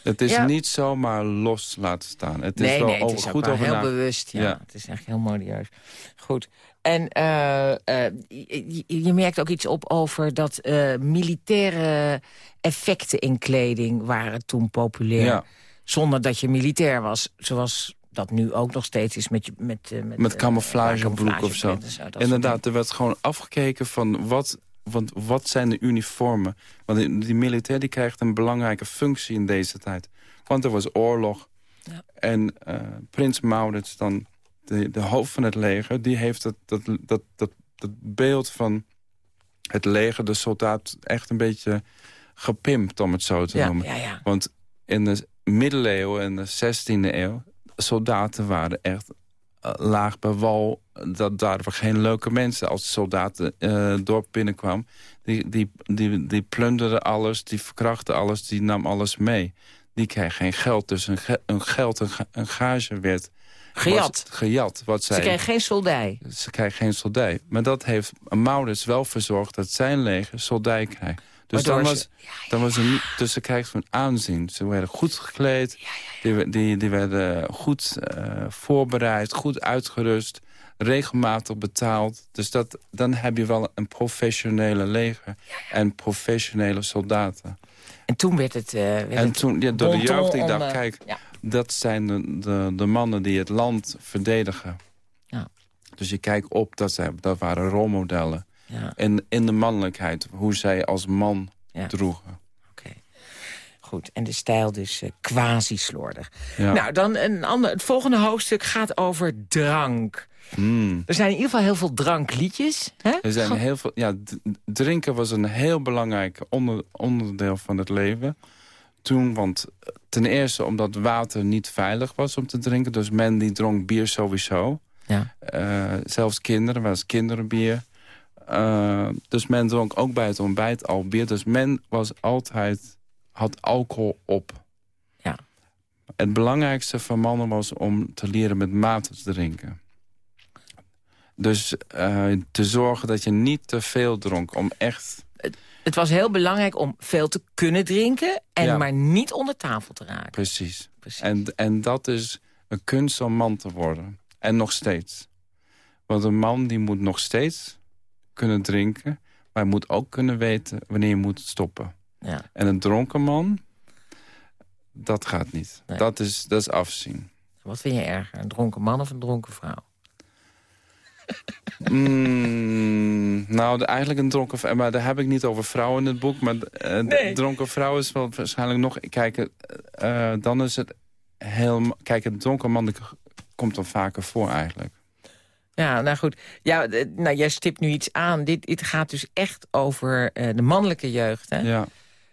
Het is Ja. niet zomaar los laten staan. Het is wel nee, het is goed over heel bewust. Ja. Ja. Het is echt heel modieus. Goed. En eh, eh, je, je merkt ook iets op over dat eh, militaire effecten in kleding waren toen populair. Ja. Zonder dat je militair was, zoals dat nu ook nog steeds is met, je, met, eh, met, Met eh, camouflagebroek of zo. Inderdaad, er werd gewoon afgekeken van wat, want wat zijn de uniformen. Want die, die militair die krijgt een belangrijke functie in deze tijd. Want er was oorlog. Ja. En eh, prins Maurits, dan de, de hoofd van het leger... die heeft dat, dat, dat, dat, dat beeld van het leger, de soldaat... echt een beetje gepimpt, om het zo te noemen. Ja, ja, ja. Want in de middeleeuwen en de 16e eeuw... soldaten waren echt eh, laag bij wal. Dat, daar waren geen leuke mensen. Als soldaten het dorp binnenkwam... Die, die, die, die plunderden alles, die verkrachten alles, die nam alles mee. Die kreeg geen geld. Dus een, ge- een geld, een, ga- een gage werd... Gejat. was gejat, wat Ze zij... kregen geen soldij. Ze krijgen geen soldij. Maar dat heeft Maurits wel verzorgd dat zijn leger soldij krijgt. Dus dan was, dan was krijgt van aanzien. Ze werden goed gekleed, Die, die, die werden goed eh, voorbereid, goed uitgerust, regelmatig betaald. Dus dat, dan heb je wel een professionele leger en professionele soldaten. En toen werd het... eh, werd En toen, ja, door de jeugd, ik dacht, eh, kijk, ja. dat zijn de, de, de mannen die het land verdedigen. Ja. Dus je kijkt op, dat, zijn, dat waren rolmodellen. Ja, En in de mannelijkheid, hoe zij als man Ja. droegen. oké. Goed, en de stijl dus uh, quasi-slordig. Ja. Nou, dan een ander, het volgende hoofdstuk gaat over drank. Mm. Er zijn in ieder geval heel veel drankliedjes. Hè? Er zijn heel veel, ja, drinken was een heel belangrijk onder, onderdeel van het leven. Toen, want eh, ten eerste omdat water niet veilig was om te drinken. Dus men die dronk bier sowieso. Ja. Eh, zelfs kinderen, was kinderenbier. Eh, dus men dronk ook bij het ontbijt al bier. Dus men was altijd, had alcohol op. Ja. Het belangrijkste van mannen was om te leren met mate te drinken. Dus eh, te zorgen dat je niet te veel dronk. Om echt... Het was heel belangrijk om veel te kunnen drinken... en Ja. maar niet onder tafel te raken. Precies. Precies. En, en dat is een kunst om man te worden. En nog steeds. Want een man die moet nog steeds kunnen drinken... maar hij moet ook kunnen weten wanneer je moet stoppen. Ja. En een dronken man, dat gaat niet. Nee. Dat, is, dat is afzien. Wat vind je erger, een dronken man of een dronken vrouw? [laughs] Mm, nou, de- eigenlijk een dronken vrouw. Maar daar heb ik niet over vrouwen in het boek. Maar Nee. dronken vrouw is wel waarschijnlijk nog... Kijk, eh, eh, dan is het heel... Kijk, een dronken man komt dan vaker voor eigenlijk. Ja, nou goed. Ja, nou, jij stipt nu iets aan. Dit, dit gaat dus echt over eh, de mannelijke jeugd. Hè? Ja.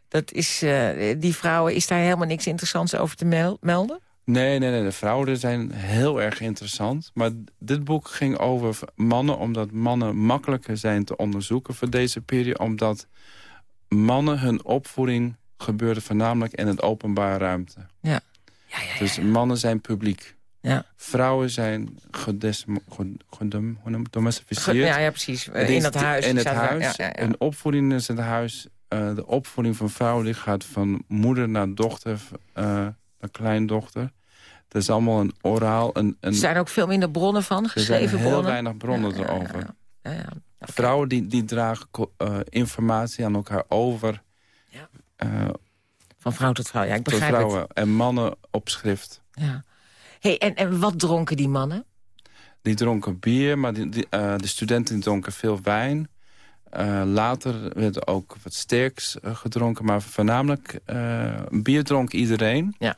Dat is, eh, die vrouwen, is daar helemaal niks interessants over te mel- melden? Nee, nee, nee. De vrouwen zijn heel erg interessant. Maar dit boek ging over mannen... omdat mannen makkelijker zijn te onderzoeken voor deze periode. Omdat mannen hun opvoeding gebeurde voornamelijk in het openbare ruimte. Ja. Ja, ja, ja. Dus mannen zijn publiek. Ja. Vrouwen zijn gedes, gedem, gedem, hoe noem- Ge- gedomesticeerd. ja, ja, precies. Eh, Het in dat de- huis. In het huis. Ja, opvoeding is in het huis. Eh, de opvoeding van vrouwen die gaat van moeder naar dochter, eh, naar kleindochter. Het is allemaal een oraal. Een, een, Er zijn ook veel minder bronnen van, er zijn geschreven heel bronnen. weinig bronnen erover. Vrouwen die, die dragen informatie aan elkaar over. Ja. Van vrouw tot vrouw, ja, ik tot begrijp het. vrouwen en mannen op schrift. Ja. Hey, en, en wat dronken die mannen? Die dronken bier, maar die, die, eh, de studenten dronken veel wijn. Eh, later werd er ook wat sterks eh, gedronken, maar voornamelijk bier dronk iedereen. Ja.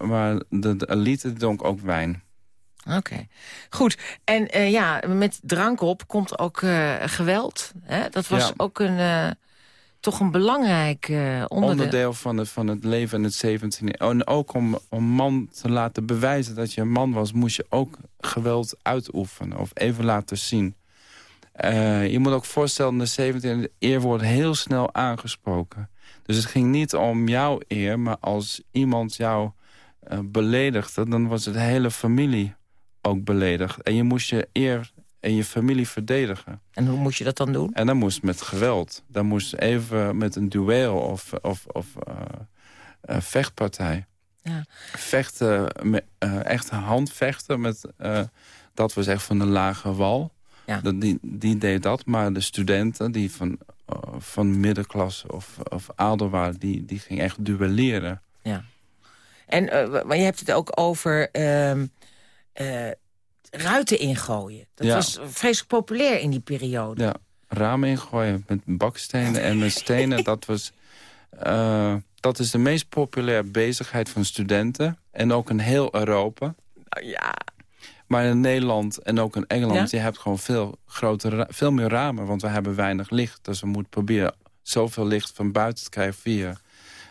Maar de, de elite dronk ook wijn. Oké, goed. En ja, met drank op komt ook geweld. Hè? Dat was Ja. ook een, toch een belangrijk eh, onderdeel. Van het, van het leven in het 17e eeuw. En ook om, om man te laten bewijzen dat je een man was... moest je ook geweld uitoefenen of even laten zien. Eh, je moet ook voorstellen, de 17e eeuw... wordt heel snel aangesproken. Dus het ging niet om jouw eer, maar als iemand jou eh, beledigde... dan was het hele familie ook beledigd. En je moest je eer en je familie verdedigen. En hoe moest je dat dan doen? En dan moest met geweld. Dan moest even met een duel of, of, of eh, vechtpartij. Ja. Vechten, eh, echt handvechten. Met, eh, dat was echt van een lage wal. Ja. Dat, die, die deed dat. Maar de studenten die van, van middenklasse of, of adel waren... Die, die gingen echt duelleren. Ja. En maar je hebt het ook over ehm, eh, ruiten ingooien. Dat Ja. was vreselijk populair in die periode. Ja, ramen ingooien met bakstenen en met stenen. dat, was, eh, dat is de meest populaire bezigheid van studenten. En ook in heel Europa. Nou ja, Maar in Nederland en ook in Engeland... Ja? je hebt gewoon veel, grotere, veel meer ramen. Want we hebben weinig licht. Dus we moeten proberen zoveel licht van buiten te krijgen... via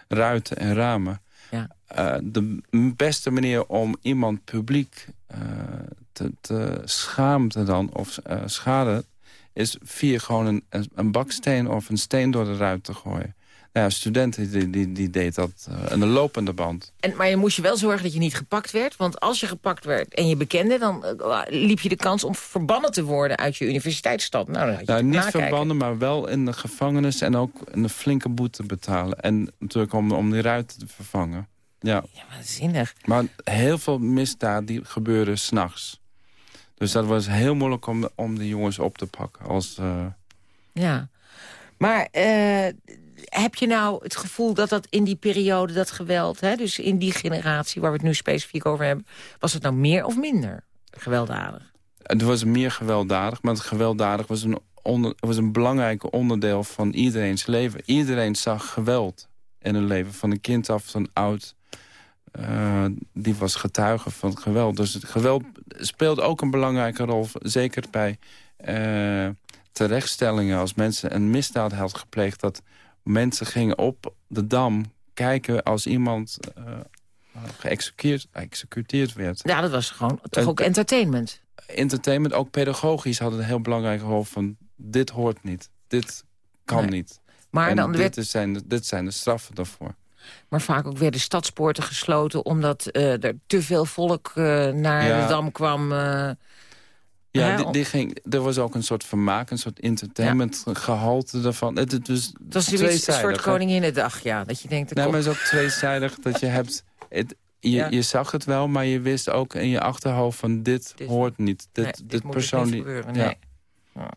ruiten en ramen. Ja. Eh, de beste manier om iemand publiek eh, te, te schaamte dan... of eh, schade, is via gewoon een, een, een baksteen of een steen door de ruit te gooien. Nou ja, studenten die, die, die deed dat uh, de lopende band. En, maar je moest je wel zorgen dat je niet gepakt werd. Want als je gepakt werd en je bekende... dan uh, liep je de kans om verbannen te worden uit je universiteitsstad. Nou, dan had je nou, niet nakijken. verbannen, maar wel in de gevangenis... en ook een flinke boete betalen. En natuurlijk om, om die ruiten te vervangen. Ja. Ja, waanzinnig. Maar heel veel misdaad die gebeuren s'nachts. Dus dat was heel moeilijk om, om de jongens op te pakken. Als, uh... Ja. Maar uh, heb je nou het gevoel dat dat in die periode, dat geweld... Hè, dus in die generatie waar we het nu specifiek over hebben... was het nou meer of minder gewelddadig? Het was meer gewelddadig, maar het gewelddadig was een, onder, was een belangrijk onderdeel van iedereen's leven. Iedereen zag geweld in hun leven. Van een kind af tot oud. Uh, die was getuige van het geweld. Dus het geweld speelt ook een belangrijke rol. Zeker bij uh, terechtstellingen. Als mensen een misdaad hadden gepleegd... dat mensen gingen op de Dam kijken als iemand uh, geëxecuteerd geëxecuteerd werd. Ja, dat was gewoon toch ook entertainment? Entertainment, ook pedagogisch hadden een heel belangrijke rol van... dit hoort niet, dit kan niet. Maar dan dit, werd... zijn dit zijn de straffen daarvoor. Maar vaak ook werden stadspoorten gesloten... omdat uh, er te veel volk uh, naar de Dam kwam... Uh, ja, die, die, ging, er was ook een soort vermaak, een soort entertainment gehalte daarvan. Het, het was dat is een soort Koninginnedag, ja. Dat je denkt... Nee, maar het is ook tweezijdig [laughs] dat je hebt... Het, je, je zag het wel, maar je wist ook in je achterhoofd van dit, hoort niet. Dit, nee, dit, dit persoon niet gebeuren, nee. Ja.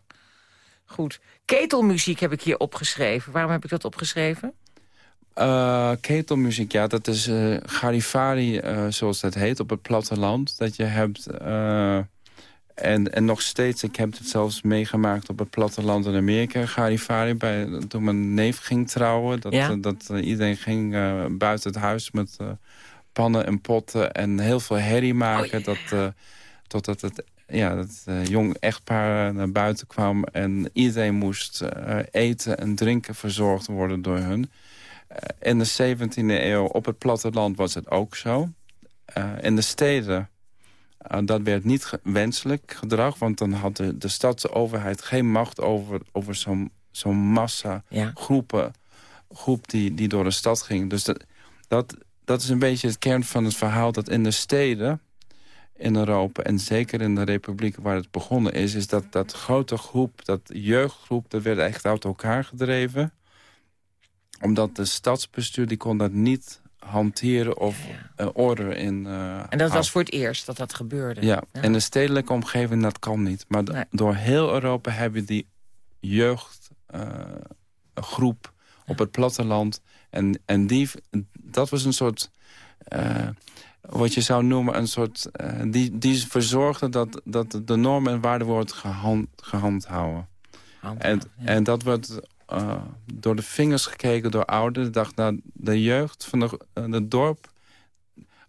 Goed. Ketelmuziek heb ik hier opgeschreven. Waarom heb ik dat opgeschreven? Uh, ketelmuziek, ja, dat is uh, Garifari, uh, zoals dat heet, op het platteland. Dat je hebt... En, en nog steeds, ik heb het zelfs meegemaakt op het platteland in Amerika. Garifari, bij, toen mijn neef ging trouwen. Dat, ja? dat iedereen ging buiten het huis met pannen en potten. En heel veel herrie maken. Oh, dat, totdat het ja, dat uh, jong echtpaar naar buiten kwam... en iedereen moest uh, eten en drinken verzorgd worden door hun. Uh, in de 17e eeuw op het platteland was het ook zo. in de steden, dat werd niet wenselijk gedrag... want dan had de, de stadsoverheid geen macht over, over zo'n zo'n massa ja. groepen, groep die, die door de stad ging. Dus dat, dat, dat is een beetje het kern van het verhaal... dat in de steden in Europa en zeker in de republiek waar het begonnen is... is dat dat grote groep, dat jeugdgroep, dat werd echt uit elkaar gedreven. Omdat de stadsbestuur, die kon dat niet hanteren of ja, Uh, orde in uh, En dat was voor het eerst dat dat gebeurde? Ja, ja. en de stedelijke omgeving, dat kan niet. Maar nee. door heel Europa hebben die jeugdgroep uh, op het platteland... en, en die, dat was een soort wat je zou noemen een soort... Die, die verzorgde dat, dat de normen en waarden wordt gehand, gehandhouden. en, en dat wordt door de vingers gekeken door ouderen. dacht, nou, de jeugd van de, het dorp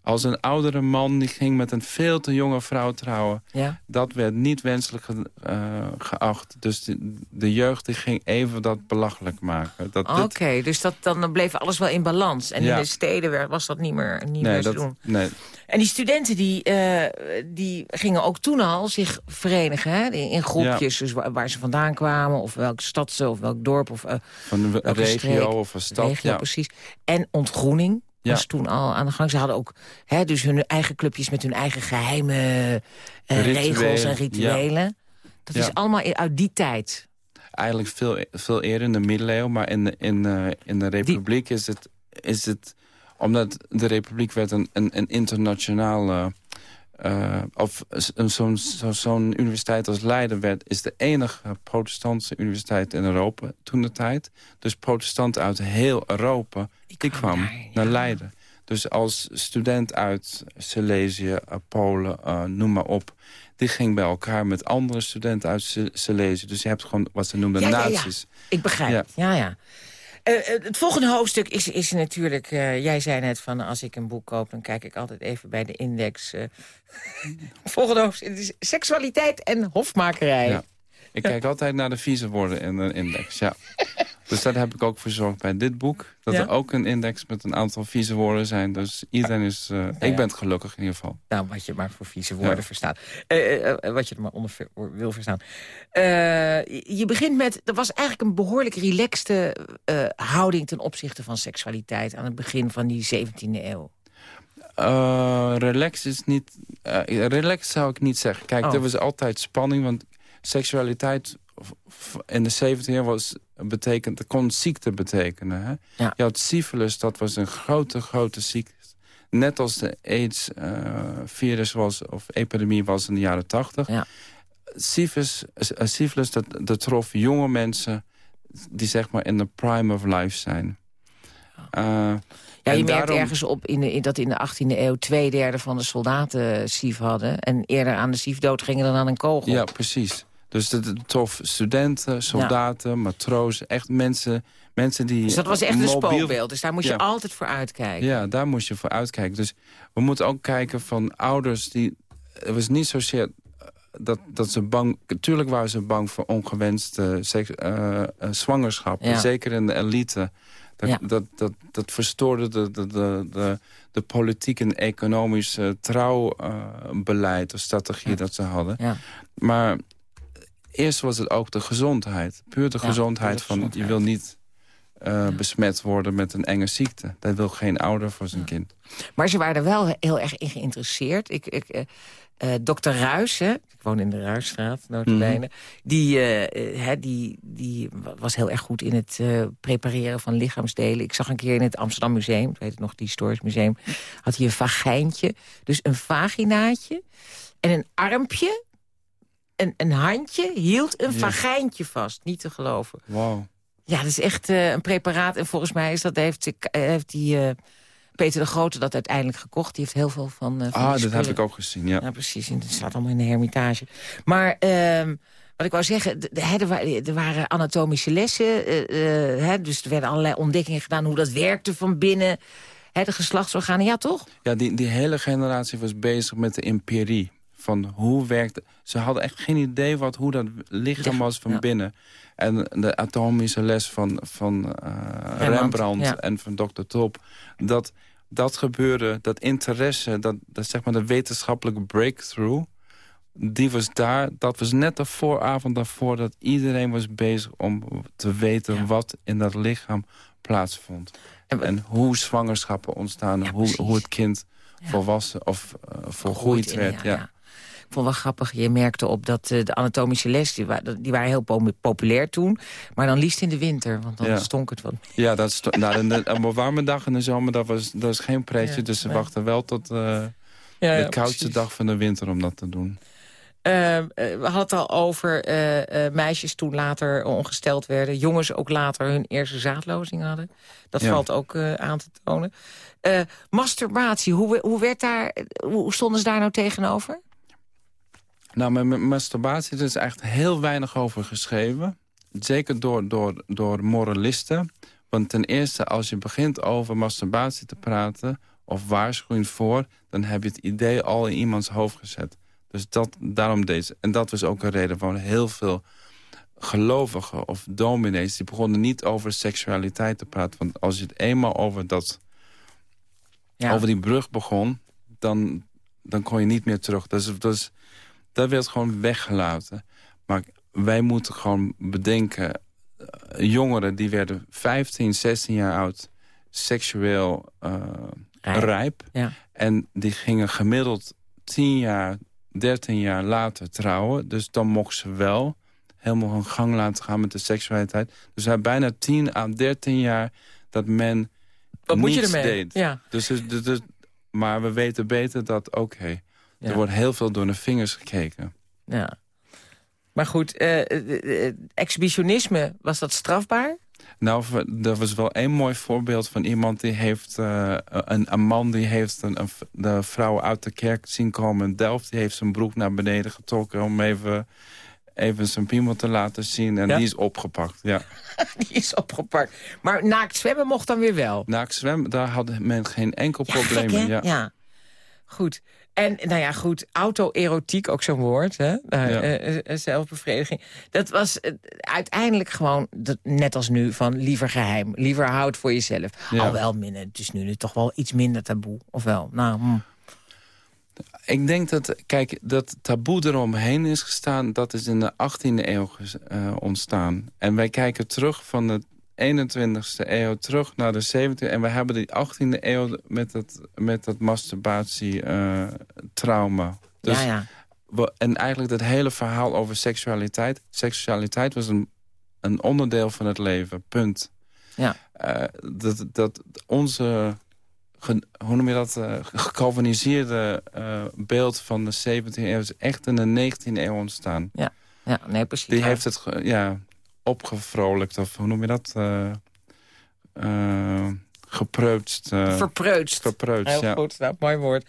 als een oudere man die ging met een veel te jonge vrouw trouwen. Ja. Dat werd niet wenselijk ge, uh, geacht. Dus de, de, jeugd die ging even dat belachelijk maken. Oké, okay, dus dat, dan bleef alles wel in balans. En ja. in de steden was dat niet meer, niet nee, meer dat, te doen. Nee. En die studenten die, uh, die gingen ook toen al zich verenigen. Hè? In groepjes, ja. dus waar, waar, ze vandaan kwamen. Of welke stad ze, of welk dorp. Of, uh, Van een regio streek, of een stad. Regio, ja. precies. En ontgroening was ja. toen al aan de gang. Ze hadden ook hè, dus hun eigen clubjes met hun eigen geheime uh, regels en rituelen. Ja. Dat ja. is allemaal uit die tijd. Eigenlijk veel, veel eerder in de middeleeuwen. Maar in, in, uh, in de republiek die... is, het, is het... Omdat de republiek werd een, een, een internationale... Uh, of zo'n zo, zo universiteit als Leiden werd... is de enige protestantse universiteit in Europa toen de tijd. Dus protestanten uit heel Europa, die, die kwam ja. naar Leiden. Dus als student uit Silesië, Polen, uh, noem maar op... die ging bij elkaar met andere studenten uit Silesië. Dus je hebt gewoon wat ze noemen ja, naties. Ja, Ik begrijp, ja, ja. Uh, het volgende hoofdstuk is, is natuurlijk... Uh, jij zei net van als ik een boek koop... dan kijk ik altijd even bij de index. Uh, [laughs] volgende hoofdstuk is seksualiteit en hofmakerij. Ja. Ik kijk altijd naar de vieze woorden in de index, ja. [laughs] Dus dat heb ik ook verzorgd bij dit boek. Dat ja? er ook een index met een aantal vieze woorden zijn. Dus iedereen is... Uh, ja, ik ben het gelukkig in ieder geval. Nou, wat je maar voor vieze woorden ja. verstaat. Uh, uh, wat je er maar onder wil verstaan. je begint met... Er was eigenlijk een behoorlijk relaxte houding... ten opzichte van seksualiteit... aan het begin van die 17e eeuw. Relax is niet... Relax zou ik niet zeggen. Kijk, oh. er was altijd spanning, want seksualiteit in de 17e eeuw was betekent, kon ziekte betekenen. Hè? Ja. Je had syphilis, dat was een grote, grote ziekte. Net als de AIDS-virus uh, was, of epidemie was in de jaren 80. Ja. Syphilis, uh, syphilis dat, dat trof jonge mensen die zeg maar in de prime of life zijn. Uh, ja, je merkt daarom... ergens op in de, in, dat in de 18e eeuw twee derde van de soldaten SIF hadden. En eerder aan de SIF dood gingen dan aan een kogel. Ja, precies. Dus de, tof studenten, soldaten, matrozen, echt mensen, mensen die... Dus dat was echt een spookbeeld, dus daar moest je altijd voor uitkijken. Ja, daar moest je voor uitkijken. Dus we moeten ook kijken van ouders die... Het was niet zozeer eh, dat, dat ze bang... Natuurlijk waren ze bang voor ongewenste seks, uh, zwangerschappen. Zeker in de elite. Dat, dat, dat, dat, verstoorde de, de, de, de, de politiek en economische trouwbeleid... of strategie dat ze hadden. Maar eerst was het ook de gezondheid. Puur de gezondheid van je wil niet uh, besmet worden met een enge ziekte. Dat wil geen ouder voor zijn kind. Maar ze waren er wel heel erg in geïnteresseerd. Ik, ik, uh, uh, dokter Ruis, hè, ik woon in de Ruisstraat, notabene... Mm die, die, die was heel erg goed in het prepareren van lichaamsdelen. Ik zag een keer in het Amsterdam Museum, ik weet het nog, het Historisch Museum... had hij een vagijntje, dus een vaginaatje en een armpje een, een handje hield een vagijntje vast. Niet te geloven. Wow. Ja, dat is echt uh, een preparaat. En volgens mij is dat, heeft, heeft die, uh, Peter de Grote dat uiteindelijk gekocht. Die heeft heel veel van, van Ah, dat heb ik ook gezien, ja. Ja, precies. Het staat allemaal in de hermitage. Maar... Uh, wat ik wou zeggen, er waren anatomische lessen. dus er werden allerlei ontdekkingen gedaan hoe dat werkte van binnen. de geslachtsorganen, ja toch? Ja, die, die hele generatie was bezig met de empirie van hoe werkt... Ze hadden echt geen idee wat, hoe dat lichaam was van binnen. En de atomische les van, van uh, Rembrandt en van Dr. Top... dat dat gebeurde, dat interesse, dat, dat zeg maar de wetenschappelijke breakthrough... die was daar, dat was net de vooravond daarvoor... dat iedereen was bezig om te weten wat in dat lichaam plaatsvond. En, en hoe zwangerschappen ontstaan, hoe, hoe het kind volwassen of uh, volgroeid werd. ja vond wel grappig, je merkte op dat uh, de anatomische les... Die, die, waren heel populair toen, maar dan liefst in de winter. Want dan stonk het wat Ja, dat st nou, de, een warme dag in de zomer, dat was, dat was geen pretje. dus ze wachten wel tot uh, de koudste dag van de winter om dat te doen. Uh, we hadden het al over meisjes toen later ongesteld werden. Jongens ook later hun eerste zaadlozing hadden. Dat valt ook aan te tonen. masturbatie, hoe, hoe, werd daar, hoe stonden ze daar nou tegenover? Nou, met masturbatie er is echt heel weinig over geschreven. Zeker door, door, door moralisten. Want ten eerste, als je begint over masturbatie te praten... of waarschuwing voor, dan heb je het idee al in iemands hoofd gezet. Dus dat, daarom deze. En dat was ook een reden van heel veel gelovigen of dominees... die begonnen niet over seksualiteit te praten. Want als je het eenmaal over, dat, ja. over die brug begon... Dan, dan kon je niet meer terug. Dus, dus dat werd gewoon weggelaten. Maar wij moeten gewoon bedenken... Eh, jongeren die werden 15, 16 jaar oud... seksueel uh, rijp. Ja. En die gingen gemiddeld 10 jaar, 13 jaar later trouwen. Dus dan mochten ze wel helemaal hun gang laten gaan met de seksualiteit. Dus hij bijna 10 à 13 jaar dat men Wat moet je ermee? deed. Ja. Dus, dus, dus, maar we weten beter dat, oké, er wordt heel veel door de vingers gekeken. Ja. Maar goed, uh, exhibitionisme, was dat strafbaar? Nou, er was wel één mooi voorbeeld van iemand die heeft... Uh, een, een, man die heeft een, de vrouw uit de kerk zien komen in Delft. Die heeft zijn broek naar beneden getrokken om even, even zijn piemel te laten zien. En die is opgepakt, ja. [laughs] die is opgepakt. Maar naakt zwemmen mocht dan weer wel? Naakt zwemmen, daar had men geen enkel probleem in. Ja. ja. Goed. En nou ja, goed, auto-erotiek, ook zo'n woord, hè? Uh, zelfbevrediging. Dat was uiteindelijk gewoon, net als nu, van liever geheim. Liever houd voor jezelf. Ja. Alwel, het is nu toch wel iets minder taboe, of wel? Nou, hm. Ik denk dat, kijk, dat taboe eromheen is gestaan... dat is in de 18e eeuw ontstaan. En wij kijken terug van de 21ste eeuw terug naar de 17e. En we hebben die 18e eeuw met dat, met dat masturbatie-trauma. Uh, dus ja, ja. We, en eigenlijk dat hele verhaal over seksualiteit. Seksualiteit was een, een onderdeel van het leven, punt. Ja. Uh, dat, dat onze, hoe noem je dat, uh, gecalviniseerde uh, beeld van de 17e eeuw... is echt in de 19e eeuw ontstaan. Ja, ja nee, precies. Die heeft het, ja, opgevrolijkt, of hoe noem je dat? Uh, uh, gepreutst. Uh, verpreutst. Verpreutst, Heel ja. goed, nou, mooi woord.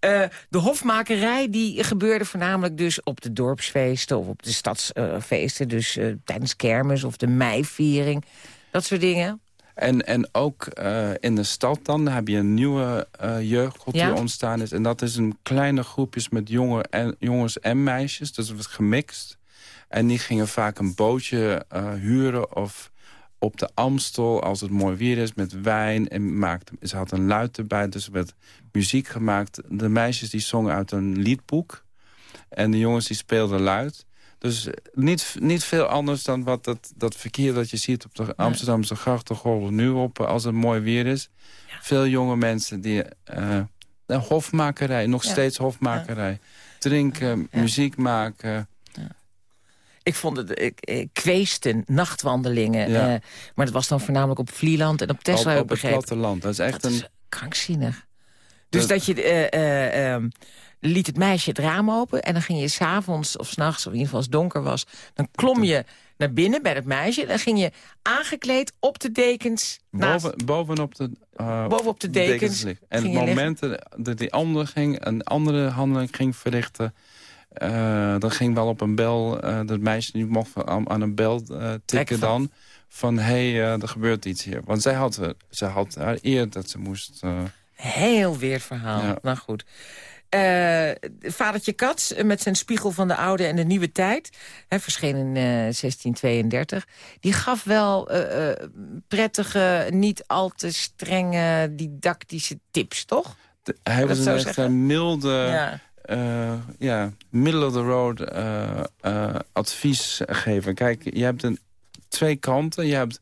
Uh, de hofmakerij die gebeurde voornamelijk dus op de dorpsfeesten... of op de stadsfeesten, dus tijdens kermis of de meiviering. Dat soort dingen. En, en ook in de stad dan heb je een nieuwe jeugdgroep Ja. die ontstaan is. En dat is een kleine groepjes met jongen en, jongens en meisjes. Dus het gemixt. En die gingen vaak een bootje uh, huren of op de Amstel als het mooi weer is met wijn. En maakte, ze had een luid erbij, dus er werd muziek gemaakt. De meisjes die zongen uit een liedboek. En de jongens die speelden luid. Dus niet, niet veel anders dan wat dat, dat verkeer dat je ziet op de Amsterdamse grachtengolven nu op als het mooi weer is. Veel jonge mensen die uh, hofmakerij, nog Ja. steeds hofmakerij. Drinken, Ja. muziek maken. Ik vond het ik, kweesten, nachtwandelingen. Ja. eh, maar dat was dan voornamelijk op Vlieland en op Op, heb ik op het platteland. Dat is echt Dat een... is krankzinnig. Dus Dat- dat, je eh, eh, ehm, liet het meisje het raam open... en dan ging je s'avonds of s'nachts, of in ieder geval als het donker was... dan klom je naar binnen bij het meisje... dan ging je aangekleed op de dekens... naast- Boven, bovenop de, uh, Bovenop de dekens. En op het moment dat die ander ging, een andere handeling ging verrichten... uh, dan ging wel op een bel, uh, dat meisje die mocht aan, aan een bel uh, tikken dan... van hé, hey, er gebeurt iets hier. Want zij had, zij had haar eer dat ze moest... Heel weird verhaal. Ja. Nou goed. Eh, vadertje Kats eh, met zijn spiegel van de oude en de nieuwe tijd... Hè, verscheen in eh, 1632... die gaf wel eh, eh, prettige, niet al te strenge didactische tips, toch? de- hij Dat was een echt milde... ja. Eh, ja, middle of the road eh, eh, adviesgever. Kijk, je hebt een, twee kanten. Je hebt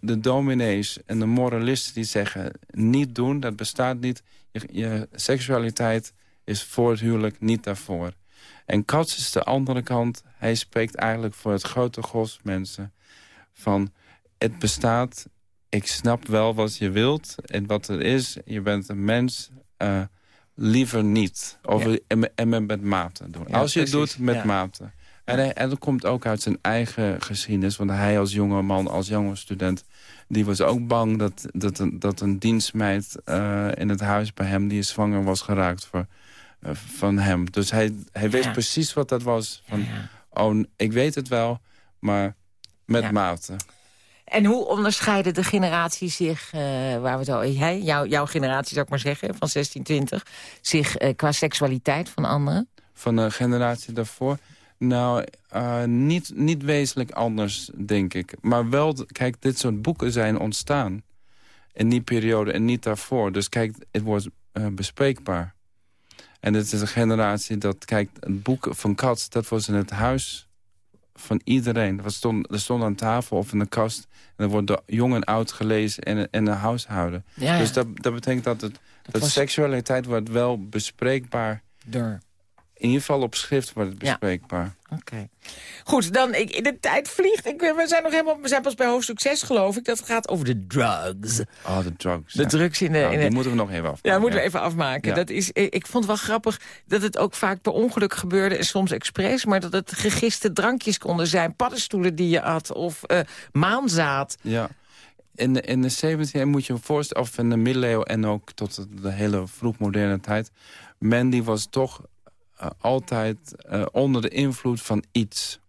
de, dominees en de moralisten die zeggen... niet doen, dat bestaat niet. Je, je seksualiteit is voor het huwelijk, niet daarvoor. En Katz is de andere kant. Hij spreekt eigenlijk voor het grote gros mensen. Van, het bestaat, ik snap wel wat je wilt en wat er is. Je bent een mens... eh, liever niet. Of Ja. en, en met, mate doen. Ja, Als je het doet, met Ja. mate. En, hij, en dat komt ook uit zijn eigen geschiedenis. Want hij als jonge man, als jonge student... die was ook bang dat, dat, een, dat een dienstmeid eh, in het huis bij hem... die zwanger was geraakt voor, eh, van hem. Dus hij, hij wist precies wat dat was. Van, oh, ik weet het wel, maar met mate. En hoe onderscheiden de generaties zich, eh, waar we het al, hè, jouw, generatie zou ik maar zeggen, van 1620, zich eh, qua seksualiteit van anderen? van de generatie daarvoor. Nou, eh, niet, niet wezenlijk anders, denk ik. Maar wel, kijk, dit soort boeken zijn ontstaan in die periode en niet daarvoor. Dus kijk, het wordt bespreekbaar. En dit is een generatie dat, kijk, het boek van Katz... dat was in het huis van iedereen. Was stond, dat stond aan tafel of in de kast. En dat wordt door jong en oud gelezen een- in een huishouden. Ja, Dus dat, dat betekent dat, het, dat, was- seksualiteit wordt wel bespreekbaar... door. In ieder geval op schrift wordt het Ja. bespreekbaar. Oké. Goed, dan, ik, de tijd vliegt. Ik, we, zijn nog helemaal, we zijn pas bij hoofdstuk 6, geloof ik. Dat gaat over de drugs. Oh, de drugs. De ja. drugs in de... Nou, in die de moeten we nog even afmaken. ja, moeten we even afmaken. Ja. Dat is, ik vond het wel grappig dat het ook vaak per ongeluk gebeurde... en soms expres, maar dat het gegiste drankjes konden zijn. Paddenstoelen die je at of eh, maanzaad. Ja. In de, in de 17e moet je voorstellen, of in de middeleeuwen... en ook tot de, hele vroegmoderne tijd... men die was toch altijd eh, onder de invloed van iets.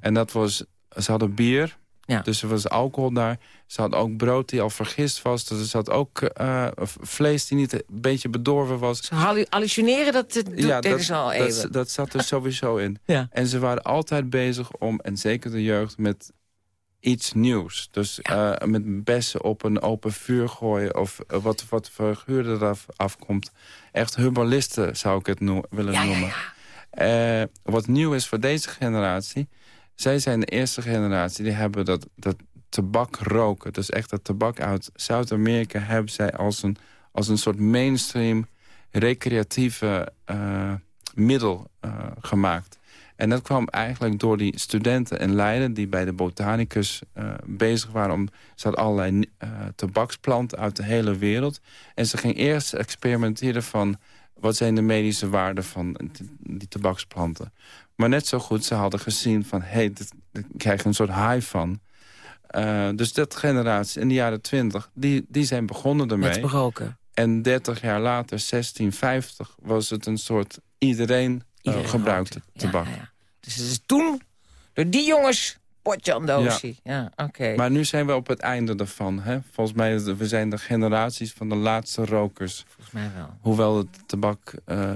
En dat was... Ze hadden bier, Ja. dus er was alcohol daar. Ze hadden ook brood die al vergist was. Dus er zat ook eh, vlees die niet een beetje bedorven was. Ze hallu- hallucineren, dat, dat deden dat, ze al dat, even. dat zat er sowieso in. [laughs] Ja. En ze waren altijd bezig om, en zeker de jeugd, met iets nieuws. Dus eh, met bessen op een open vuur gooien... of eh, wat, wat voor geur eraf afkomt. Echt herbalisten zou ik het no willen Ja, ja, noemen. Eh, wat nieuw is voor deze generatie... zij zijn de eerste generatie die hebben dat, dat tabak roken. Dus echt dat tabak uit Zuid-Amerika hebben zij als een, als een soort mainstream recreatieve eh, middel eh, gemaakt. En dat kwam eigenlijk door die studenten in Leiden... die bij de botanicus eh, bezig waren. Om, ze hadden allerlei eh, tabaksplanten uit de hele wereld. En ze gingen eerst experimenteren van... wat zijn de medische waarden van die, tabaksplanten. Maar net zo goed, ze hadden gezien van... hé, hey, dit krijg je een soort high van. Uh, dus dat generatie in de jaren 20, die, die zijn begonnen ermee. Met roken. En 30 jaar later, 1650, was het een soort iedereen, iedereen gebruikte tabak. Ja, ja. Dus het is toen door die jongens potjandosie. Ja, ja oké. Maar nu zijn we op het einde ervan. Hè? Volgens mij we zijn de generaties van de laatste rokers. Volgens mij wel. Hoewel het tabak uh,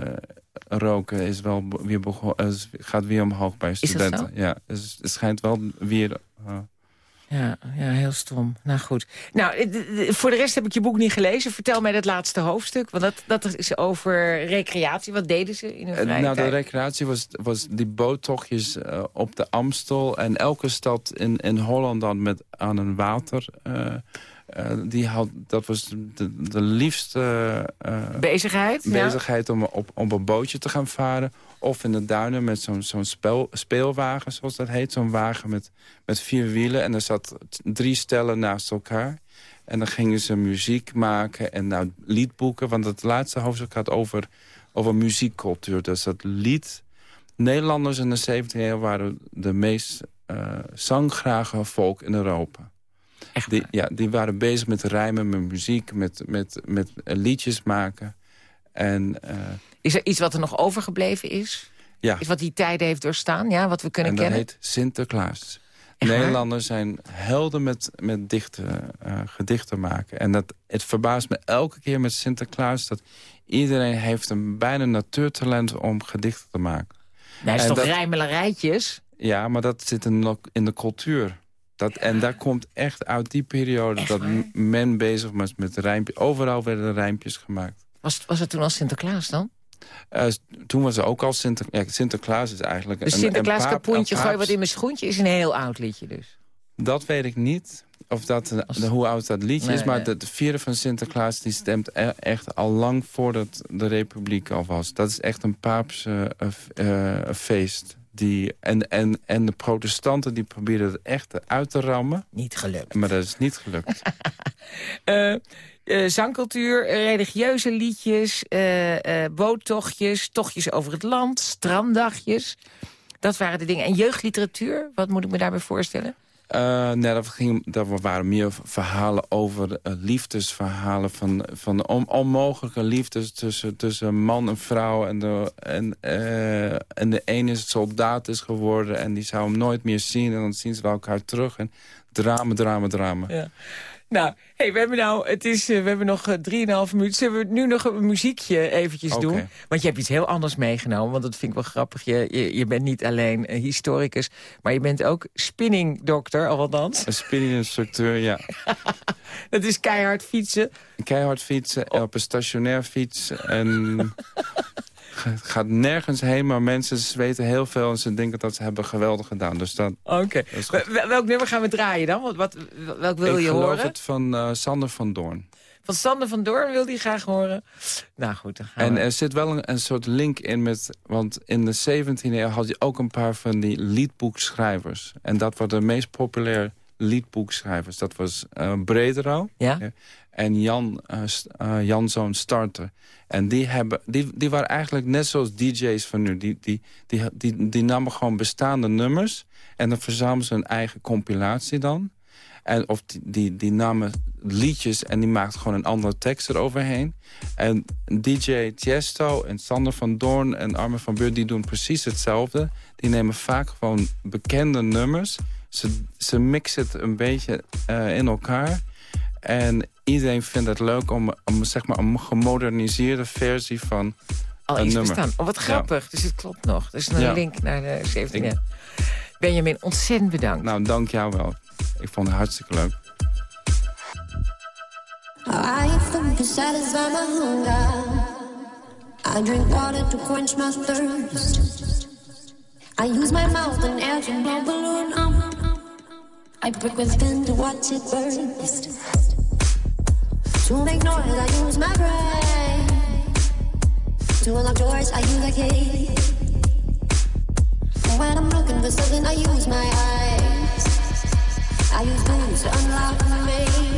roken is wel weer gaat weer omhoog bij studenten. Ja, dus het schijnt wel weer... Uh, ja, ja, heel stom. Nou goed. Nou, voor de rest heb ik je boek niet gelezen. Vertel mij dat laatste hoofdstuk. Want dat, dat is over recreatie. Wat deden ze in hun vrije Nou, de recreatie was, was die boottochtjes uh, op de Amstel. En elke stad in, in Holland dan met aan een water... Uh, uh, die had, dat was de, de liefste bezigheid, bezigheid om op, op een bootje te gaan varen. Of in de duinen met zo'n zo'n speelwagen, zoals dat heet. Zo'n wagen met, met vier wielen. En er zat drie stellen naast elkaar. En dan gingen ze muziek maken en nou, liedboeken. Want het laatste hoofdstuk gaat over, over muziekcultuur. Dus dat lied... Nederlanders in de 17e eeuw waren de meest uh, zanggrage volk in Europa. Echt die, ja, die waren bezig met rijmen, met muziek, met, met, met liedjes maken. En, uh, is er iets wat er nog overgebleven is? Ja. Is wat die tijden heeft doorstaan? Ja, wat we kunnen kennen? dat heet Sinterklaas. Nederlanders zijn helden met, met dichten, uh, gedichten maken. En dat, het verbaast me elke keer met Sinterklaas... dat iedereen heeft een bijna natuurtalent om gedichten te maken. Dat is toch dat, rijmelerijtjes? Ja, maar dat zit in, in de cultuur. Dat, en daar komt echt uit die periode dat men bezig was met rijmpjes. Overal werden rijmpjes gemaakt. Was, was het toen al Sinterklaas dan? Uh, toen was er ook al Sinter, ja, Sinterklaas is eigenlijk... Dus Sinterklaas kapoentje, gooi wat in mijn schoentje is een heel oud liedje dus. Dat weet ik niet. Of dat, de, hoe oud dat liedje is. Maar de, de vierde van Sinterklaas die stemt e- echt al lang voordat de republiek al was. Dat is echt een paapse uh, uh, feest. Die, en, en, en de protestanten die probeerden het echt uit te rammen. Niet gelukt. Maar dat is niet gelukt. [laughs] uh, zangcultuur, religieuze liedjes, uh, boottochtjes, tochtjes over het land, stranddagjes. Dat waren de dingen. En jeugdliteratuur, wat moet ik me daarbij voorstellen? Uh, nee, dat, ging, dat waren meer verhalen over uh, liefdesverhalen... van, van on, onmogelijke liefdes tussen, tussen man en vrouw. En de, en, uh, en de ene soldaat is geworden en die zou hem nooit meer zien. En dan zien ze elkaar terug. En drama, drama, drama. Ja. Nou, hey, we hebben nou, het is, uh, we hebben nog uh, drieënhalf minuten. Zullen we nu nog een muziekje eventjes doen? Want je hebt iets heel anders meegenomen, want dat vind ik wel grappig. Je, je, je bent niet alleen uh, historicus, maar je bent ook spinningdokter, althans. Een spinninginstructeur, ja. [laughs] dat is keihard fietsen. Keihard fietsen, op een stationair fiets en... [laughs] gaat nergens heen, maar mensen weten heel veel... en ze denken dat ze hebben geweldig gedaan. Dus dat, Oké. Welk nummer gaan we draaien dan? Wat, wat, welk wil je horen? Ik geloof het van uh, Sander van Doorn. Van Sander van Doorn wil die graag horen. Nou goed, dan gaan En we. er zit wel een, een, soort link in met... want in de 17e eeuw had je ook een paar van die liedboekschrijvers. En dat waren de meest populaire liedboekschrijvers. Dat was uh, Brederau. Ja? En Jan, uh, uh, Jan zo'n starter. En die, hebben, die, die waren eigenlijk net zoals DJ's van nu. Die, die, die, die, namen gewoon bestaande nummers... en dan verzamelden ze een eigen compilatie dan. En, of die, die, die namen liedjes en die maakten gewoon een andere tekst eroverheen. En DJ Tiesto en Sander van Doorn en Armin van Buurt... die doen precies hetzelfde. Die nemen vaak gewoon bekende nummers... Ze, ze mixen het een beetje uh, in elkaar. En iedereen vindt het leuk om, om zeg maar, een gemoderniseerde versie van Al een iets nummer. bestaan. Oh, wat grappig. Ja. Dus het klopt nog. Er is een ja. link naar de 17e. Ik... Benjamin, ontzettend bedankt. Nou, dank jou wel. Ik vond het hartstikke leuk. I drink water to quench my thirst. I use my mouth and air to blow balloon up. I prick with pen to watch it burst. To make noise, I use my brain. To unlock doors, I use a key. When I'm looking for something, I use my eyes. I use booze to unlock me.